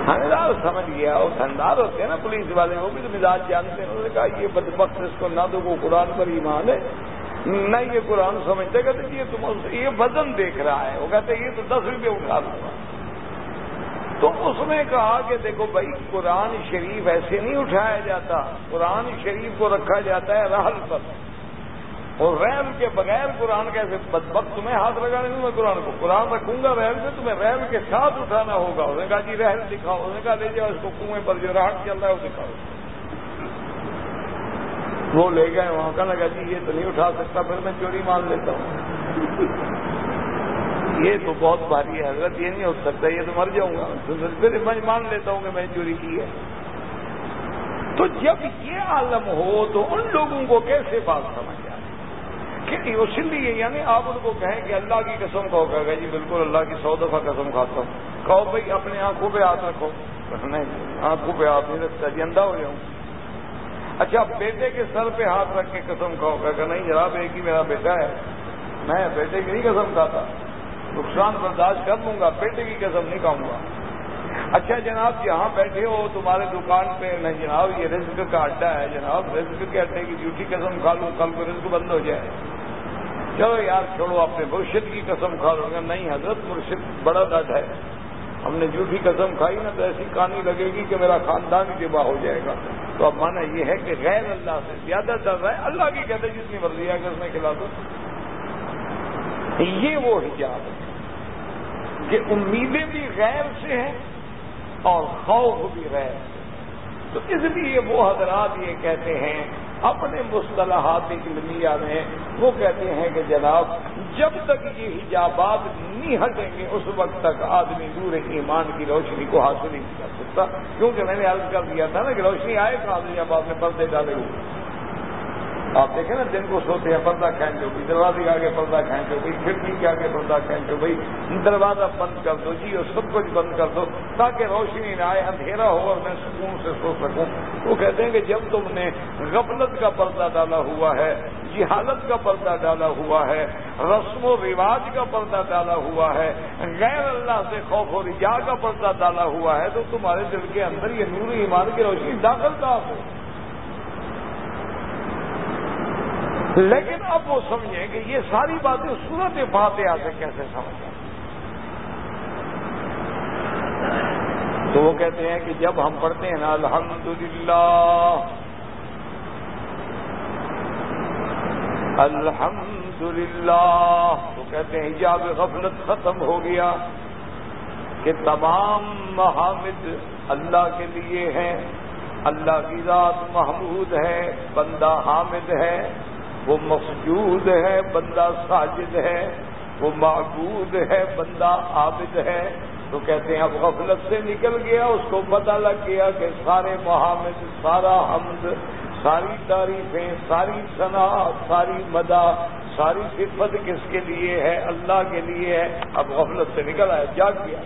تھندار سمجھ گیا وہ تھندار ہوتے ہیں نا پولیس والے، وہ بھی تو مزاج جانتے ہیں۔ انہوں نے کہا، یہ بدبخت اس کو نہ تو وہ قرآن پر ایمان ہے۔ نہ یہ قرآن سمجھتے، کہتے یہ تم یہ وزن دیکھ رہا ہے۔ وہ کہتے یہ تو دس روپے اٹھا دوں گا۔ تو اس نے کہا کہ دیکھو بھائی، قرآن شریف ایسے نہیں اٹھایا جاتا۔ قرآن شریف کو رکھا جاتا ہے رحل پر۔ اور ریل کے بغیر قرآن کیسے بدبخت تمہیں ہاتھ لگانے دوں میں قرآن کو۔ قرآن رکھوں گا ریل سے، تمہیں ریل کے ساتھ اٹھانا ہوگا۔ اس نے کہا جی ریل دکھاؤ۔ اس نے کہا لے جاؤ، اس کو کنویں پر جو راہٹ چل رہا ہے، وہ دکھاؤ۔ وہ لے گئے، وہاں کا لگا جی یہ تو نہیں اٹھا سکتا، پھر میں چوری مان لیتا ہوں۔ یہ تو بہت بھاری ہے، حضرت یہ نہیں ہو سکتا، یہ تو مر جاؤں گا۔ پھر میں مان لیتا ہوں کہ میں چوری کی ہے۔ تو جب یہ عالم ہو تو ان لوگوں کو کیسے بات سمجھ آئے؟ کہ اسی لیے یعنی آپ ان کو کہیں کہ اللہ کی قسم کہو کہ جی بالکل اللہ کی سو دفعہ قسم کھاتا ہوں۔ کہو بھائی، اپنے آنکھوں پہ ہاتھ رکھو۔ نہیں، آنکھوں پہ ہاتھ نہیں رکھتا جی اندھا ہو جاؤں۔ اچھا بیٹے کے سر پہ ہاتھ رکھ کے قسم کھاؤ کہ نہیں جناب، ایک ہی میرا بیٹا ہے۔ میں بیٹے کی نہیں قسم کھاتا۔ نقصان برداشت کر لوں گا بیٹے کی قسم نہیں کھاؤں گا۔ اچھا جناب جہاں بیٹھے ہو، تمہارے دکان پہ نہیں جناب، یہ رزق کا اڈا ہے جناب، رزق کے اڈے کی جھوٹی قسم کھا لوں، کل کو رزق بند ہو جائے۔ چلو یار، چھوڑو اپنے مرشد کی قسم کھا لو۔ گے نہیں حضرت، مرشد بڑا ڈٹ ہے۔ ہم نے جھوٹی قسم کھائی نا تو ایسی کہانی لگے گی کہ میرا خاندان ہی تباہ ہو جائے گا۔ تو اب مانا یہ ہے کہ غیر اللہ سے زیادہ ڈر ہے۔ اللہ کی کہتے جتنی مرضی ہے کہ اس میں کھلا دو۔ یہ وہ حجاب ہے۔ کہ امیدیں بھی غیر سے ہیں اور خوف بھی غیر سے تو اس لیے وہ حضرات یہ کہتے ہیں، اپنے مصطلحات علمیہ میں وہ کہتے ہیں کہ جناب، جب تک یہ حجابات نہیں ہٹیں گے، اس وقت تک آدمی دور ایمان کی روشنی کو حاصل نہیں کر سکتا۔ کیونکہ میں نے عرض کر دیا تھا نا کہ روشنی آئے گا آدمی جب آپ نے پردے ڈالے ہوئے۔ آپ دیکھیں نا، دن کو سوتے ہیں، پردہ کھینچو بھائی، دروازے کے آگے پردہ کھینچو بھائی، کھڑکی کے آگے پردہ کھینچو بھائی، دروازہ بند کر دو جی اور سب کچھ بند کر دو، تاکہ روشنی نہ آئے، اندھیرا ہو اور میں سکون سے سو سکوں۔ وہ کہتے ہیں کہ جب تم نے غفلت کا پردہ ڈالا ہوا ہے، جہالت کا پردہ ڈالا ہوا ہے، رسم و رواج کا پردہ ڈالا ہوا ہے، غیر اللہ سے خوف و رجا کا پردہ ڈالا ہوا ہے، تو تمہارے دل کے اندر یہ نور ایمان کی روشنی داخل کا ہو لیکن اب وہ سمجھیں کہ یہ ساری باتیں صورت فاتحہ سے کیسے سمجھیں؟ تو وہ کہتے ہیں کہ جب ہم پڑھتے ہیں نا الحمد للہ الحمد للہ تو کہتے ہیں جب غفلت ختم ہو گیا کہ تمام محامد اللہ کے لیے ہیں، اللہ کی ذات محمود ہے، بندہ حامد ہے وہ مسجود ہے، بندہ ساجد ہے، وہ معبود ہے، بندہ عابد ہے۔ تو کہتے ہیں، اب غفلت سے نکل گیا، اس کو پتہ لگ گیا کہ سارے محامد، سارا حمد، ساری تعریفیں، ساری صنع ساری مدا ساری صفت کس کے لیے ہے؟ اللہ کے لیے ہے۔ اب غفلت سے نکل آیا، جاگ گیا۔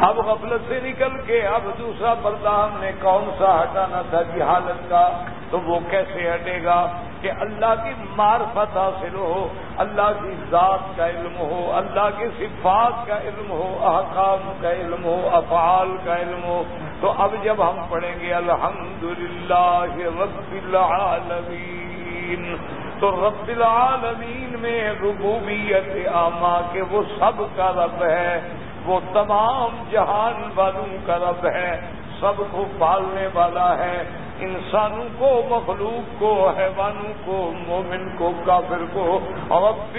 اب غفلت سے نکل کے اب دوسرا پردہ ہم نے کون سا ہٹانا تھا جی جہالت کا؟ تو وہ کیسے ہٹے گا کہ اللہ کی معرفت حاصل ہو، اللہ کی ذات کا علم ہو، اللہ کی صفات کا علم ہو، احکام کا علم ہو، افعال کا علم ہو۔ تو اب جب ہم پڑھیں گے الحمد للہ رب العالمین، تو رب العالمین میں ربوبیت عامہ کے وہ سب کا رب ہے۔ وہ تمام جہان والوں کا رب ہے، سب کو پالنے والا ہے۔ انسانوں کو، مخلوق کو، حیوانوں کو، مومن کو، کافر کو اور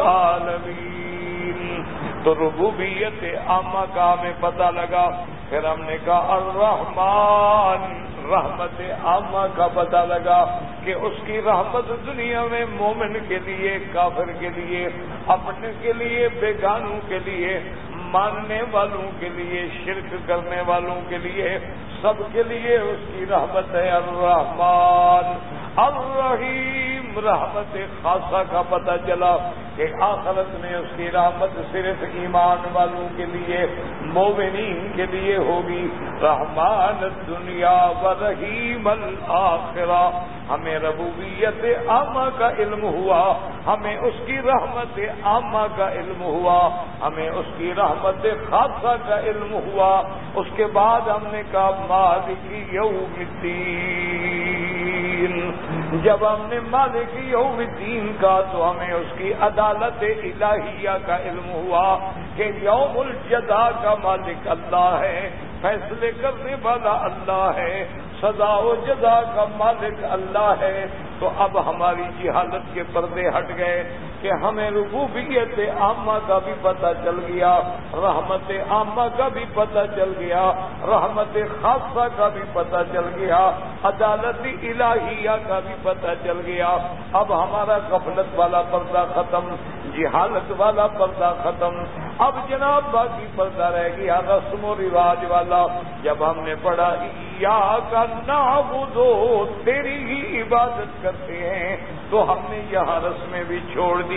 عالمین تو ربوبیت عامہ کا ہمیں پتہ لگا۔ پھر ہم نے کہا، الرحمن۔ رحمت عامہ کا پتہ لگا کہ اس کی رحمت دنیا میں مومن کے لیے، کافر کے لیے، اپنے کے لیے، بیگانوں کے لیے، ماننے والوں کے لیے، شرک کرنے والوں کے لیے، سب کے لیے اس کی رحمت ہے الرحمان الرحیم۔ رحمت خاصہ کا پتہ چلا کہ آخرت میں اس کی رحمت صرف ایمان والوں کے لیے، مومنین کے لیے ہوگی۔ رحمان دنیا و رحیم الآخرہ ہمیں ربوبیت عامہ کا علم ہوا، ہمیں اس کی رحمت عامہ کا علم ہوا، ہمیں اس کی رحمت خاصہ کا علم ہوا۔ اس کے بعد ہم نے کہا، مالک یوم الدین۔ جب ہم نے مالک یوم الدین کا تو ہمیں اس کی عدالت الہیہ کا علم ہوا کہ یوم الجدا کا مالک اللہ ہے، فیصلے کرنے والا اللہ ہے، سزا و جزا کا مالک اللہ ہے۔ تو اب ہماری جہالت کے پردے ہٹ گئے۔ کہ ہمیں ربوبیت عامہ کا بھی پتہ چل گیا، رحمت عامہ کا بھی پتہ چل گیا، رحمت خاصہ کا بھی پتہ چل گیا، عدالت الہیہ کا بھی پتہ چل گیا۔ اب ہمارا غفلت والا پردہ ختم، جہالت والا پردہ ختم۔ اب جناب باقی پردہ رہ گیا، رسم و رواج والا۔ جب ہم نے پڑھا یا کا نہ تیری ہی عبادت کرتے ہیں، تو ہم نے یہاں رسمیں بھی چھوڑ دی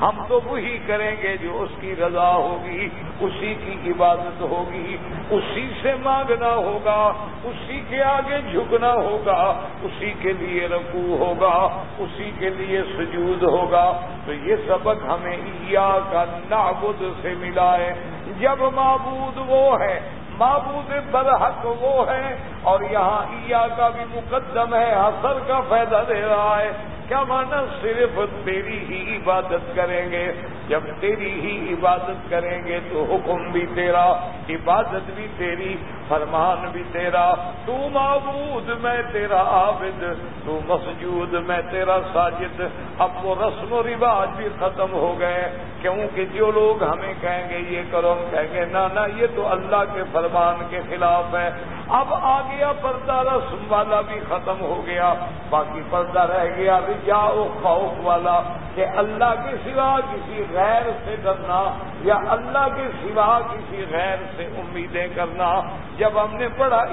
ہم تو وہی کریں گے جو اس کی رضا ہوگی، اسی کی عبادت ہوگی، اسی سے مانگنا ہوگا، اسی کے آگے جھکنا ہوگا، اسی کے لیے رکوع ہوگا، اسی کے لیے سجود ہوگا۔ تو یہ سبق ہمیں یا کا نابود سے ملا ہے۔ جب معبود وہ ہے، معبود برحق وہ ہے، اور یہاں ایا کا بھی مقدم ہے حسر کا فائدہ دے رہا ہے۔ کیا مانا صرف تیری ہی عبادت کریں گے؟ جب تیری ہی عبادت کریں گے تو حکم بھی تیرا، عبادت بھی تیری، فرمان بھی تیرا۔ تو معبود میں تیرا عابد، تو مسجود میں تیرا ساجد۔ اب وہ رسم و رواج بھی ختم ہو گئے۔ کیونکہ جو لوگ ہمیں کہیں گے یہ کرو، ہم کہیں گے نہ یہ تو اللہ کے فرمان کے خلاف ہے۔ اب آ گیا، پردہ رسم والا بھی ختم ہو گیا۔ باقی پردہ رہ گیا۔ رجا خوف والا کہ اللہ کے سوا کسی غیر سے ڈرنا یا اللہ کے سوا کسی غیر سے امیدیں کرنا۔ جب ہم نے پڑھا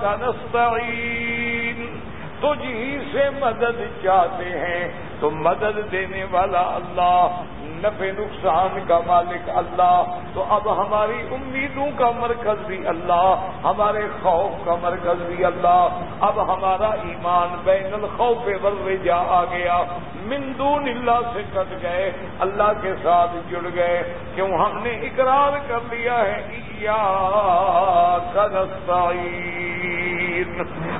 کا نستعین تجھ ہی سے مدد چاہتے ہیں۔ تو مدد دینے والا اللہ نفع نقصان کا مالک اللہ، تو اب ہماری امیدوں کا مرکز بھی اللہ، ہمارے خوف کا مرکز بھی اللہ۔ اب ہمارا ایمان بین الخوف والرجا آ گیا۔ مندون اللہ سے کٹ گئے، اللہ کے ساتھ جڑ گئے۔ کیوں ہم نے اقرار کر لیا ہے؟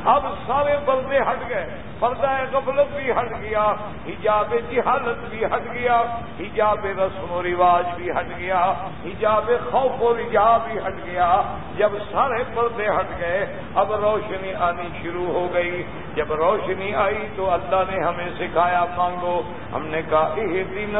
اب سارے پردے ہٹ گئے۔ پردہ غفلت بھی ہٹ گیا، حجاب جہالت بھی ہٹ گیا، حجاب رسم و رواج بھی ہٹ گیا، حجاب خوف و رجا بھی ہٹ گیا۔ جب سارے پردے ہٹ گئے، اب روشنی آنی شروع ہو گئی۔ جب روشنی آئی تو اللہ نے ہمیں سکھایا، مانگو۔ ہم نے کہا یہ دن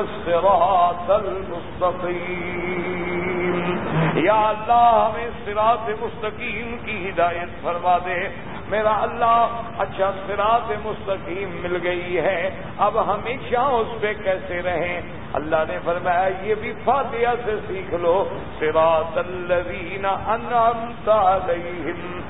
یا اللہ، ہمیں سراط مستقیم کی ہدایت فرما دے۔ میرا اللہ اچھا سراط مستقیم مل گئی ہے۔ اب ہمیشہ اس پہ کیسے رہیں؟ اللہ نے فرمایا، یہ بھی فاتحہ سے سیکھ لو۔ سراط الذین انعمت علیہم،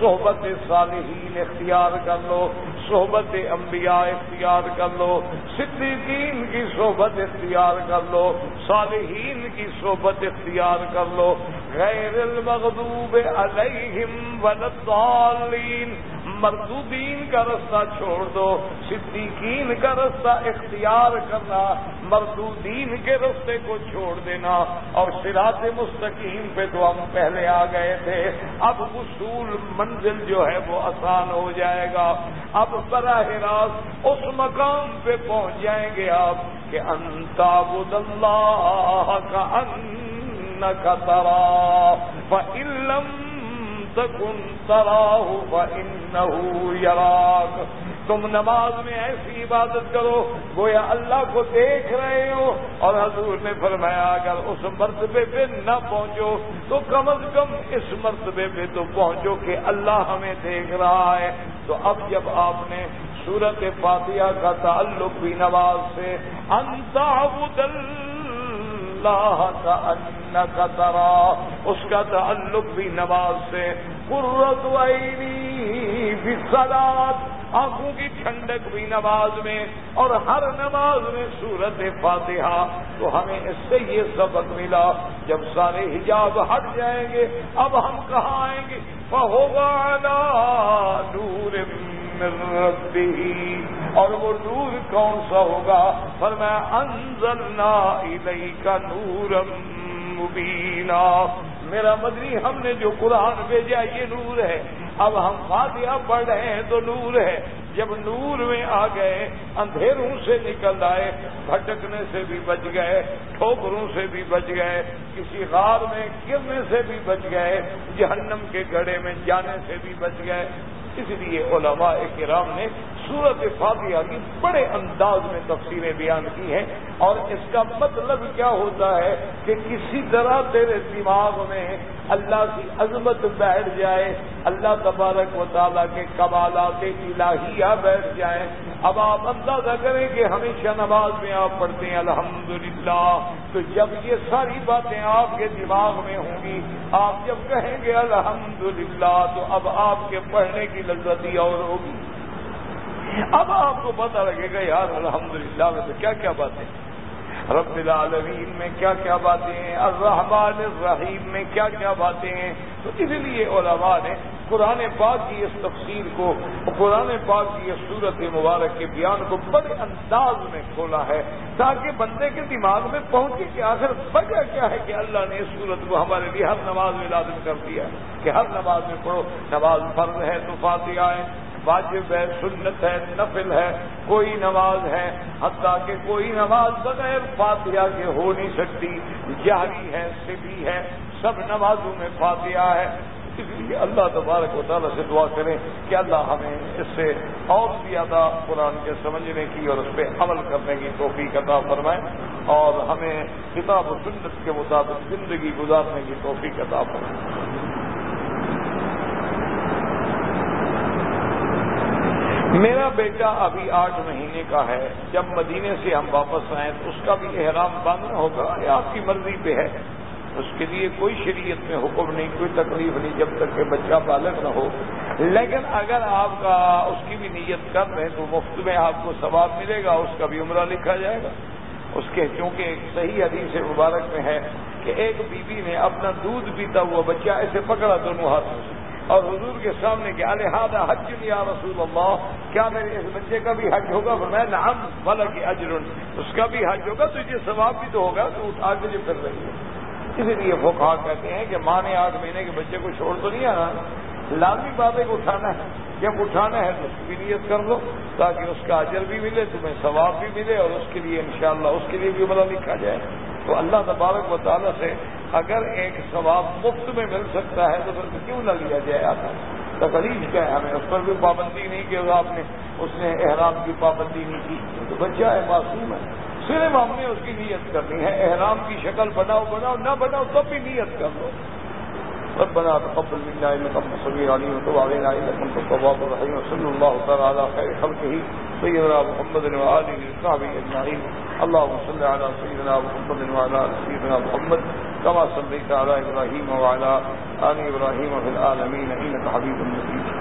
صحبت صالحین اختیار کر لو، صحبت انبیاء اختیار کر لو، صدیقین کی صحبت اختیار کر لو، صالحین کی صحبت اختیار کر لو۔ غیر المغضوب علیہم ولدالین مردودین کا رستہ چھوڑ دو، صدیقین کا رستہ اختیار کرنا، مردودین کے رستے کو چھوڑ دینا. اور سراط مستقیم پہ تو ہم پہلے آ گئے تھے، اب اصول منزل جو ہے وہ آسان ہو جائے گا. اب براہ راست اس مقام پہ پہنچ جائیں گے آپ کہ انتا اللہ کا ان کا ترا علم تکن تراہ یراک تم نماز میں ایسی عبادت کرو، گویا اللہ کو دیکھ رہے ہو، اور حضور نے فرمایا، اگر اس مرتبے پہ نہ پہنچو، تو کم از کم اس مرتبے پہ تو پہنچو کہ اللہ ہمیں دیکھ رہا ہے۔ تو اب جب آپ نے صورت فاتحہ کا تعلق بھی نواز سے انتہدل اللہ کا ان کا ترا اس کا تعلق بھی نماز سے۔ قرت وعینی بھی آنکھوں کی ٹھنڈک بھی نماز میں، اور ہر نماز میں صورت فاتحہ۔ تو ہمیں اس سے یہ سبق ملا، جب سارے حجاب ہٹ جائیں گے، اب ہم کہاں آئیں گے؟ ہوگا نور اور وہ نور کون سا ہوگا؟ پر میں انزلنا الیکا نورم مبینہ میرا مدنی، ہم نے جو قرآن بھیجا، یہ نور ہے۔ اب ہم فاتحہ پڑھ رہے ہیں تو نور ہے۔ جب نور میں آ گئے، اندھیروں سے نکل آئے، بھٹکنے سے بھی بچ گئے، ٹھوکروں سے بھی بچ گئے، کسی غار میں گرنے سے بھی بچ گئے، جہنم کے گڑے میں جانے سے بھی بچ گئے۔ اس لیے علماء کرام نے صورت فاتحہ کی بڑے انداز میں تفصیلیں بیان کی ہیں اور اس کا مطلب کیا ہوتا ہے کہ کسی طرح تیرے دماغ میں اللہ کی عظمت بیٹھ جائے، اللہ تبارک و تعالیٰ کے کمالات الہیہ بیٹھ جائیں۔ اب آپ اندازہ کریں کہ ہمیشہ نماز میں آپ پڑھتے ہیں، الحمدللہ۔ تو جب یہ ساری باتیں آپ کے دماغ میں ہوں گی، آپ جب کہیں گے الحمدللہ، تو اب آپ کے پڑھنے کی لذت ہی اور ہوگی۔ اب آپ کو پتا لگے گا، یار الحمدللہ میں تو کیا کیا باتیں رب العالمین میں کیا کیا باتیں ہیں؟ الرحمن الرحیم میں کیا کیا باتیں ہیں؟ تو اس لیے علماء نے قرآن پاک کی اس تفصیل کو، قرآن پاک کی اس صورت مبارک کے بیان کو بڑے انداز میں کھولا ہے، تاکہ بندے کے دماغ میں پہنچے کہ آخر وجہ کیا ہے کہ اللہ نے اس صورت کو ہمارے لیے ہر نماز میں لازم کر دیا کہ ہر نماز میں پڑھو، نماز فرض ہے، تو فاتحہ ہے واجب ہے، سنت ہے، نفل ہے، کوئی نماز ہے، حتیٰ کہ کوئی نماز بغیر فاتحہ کے ہو نہیں سکتی۔ جہری ہے سبھی ہے، سب نمازوں میں فاتحہ ہے۔ اس لیے اللہ تبارک و تعالیٰ سے دعا کریں کہ اللہ ہمیں اس سے اور زیادہ قرآن کے سمجھنے کی اور اس پہ عمل کرنے کی توفیق عطا فرمائے اور ہمیں کتاب و سنت کے مطابق زندگی گزارنے کی توفیق عطا فرمائے۔ میرا بیٹا ابھی آٹھ مہینے کا ہے۔ جب مدینے سے ہم واپس آئیں تو اس کا بھی احرام باندھنا ہوگا یہ آپ کی مرضی پہ ہے۔ اس کے لیے کوئی شریعت میں حکم نہیں، کوئی تکلیف نہیں جب تک کہ بچہ بالغ نہ ہو۔ لیکن اگر آپ کا اس کی بھی نیت کر رہے تو مفت میں آپ کو ثواب ملے گا، اس کا بھی عمرہ لکھا جائے گا۔ اس کے چونکہ ایک صحیح حدیث مبارک میں ہے کہ ایک بیوی نے اپنا دودھ پیتا ہوا بچہ ایسے پکڑا دونوں ہاتھوں سے۔ اور حضور کے سامنے کیا لہٰذا حج یا رسول اللہ، کیا میرے اس بچے کا بھی حج ہوگا؟ میں نام والا کی اجر، اس کا بھی حج ہوگا تو یہ ثواب بھی تو ہوگا، تو اٹھا کے جو پھر رہی ہے۔ اسی لیے وہ کہتے ہیں کہ ماں نے آٹھ مہینے کے بچے کو چھوڑ تو نہیں آنا، لازمی بات ہے کہ اٹھانا ہے۔ جب اٹھانا ہے، تو اس کی نیت کر لو، تاکہ اس کا اجر بھی ملے، تمہیں ثواب بھی ملے اور اس کے لیے انشاءاللہ، اس کے لیے بھی عملہ لکھا جائے۔ تو اللہ تبارک و تعالیٰ سے اگر ایک ثواب مفت میں مل سکتا ہے تو پھر کیوں نہ لیا جائے آتا تکلیف کیا ہے؟ ہمیں اس پر بھی پابندی نہیں کہ آپ نے اس نے احرام کی پابندی نہیں کی۔ تو بچہ ہے، معصوم ہے۔ صرف ہم نے اس کی نیت کرنی ہے۔ احرام کی شکل بناؤ بناؤ، نہ بناؤ تب بھی نیت کر لو۔ ربنا تقبل منا انك انت السميع العليم وتب علينا انك انت التواب الرحيم وصلى الله تعالى على خير خلقه سيدنا محمد وآله وصحبه اللهم صل على سيدنا محمد وعلى ال سيدنا محمد كما صليت على ابراهيم وعلى ال ابراهيم في العالمين انك حميد مجيد.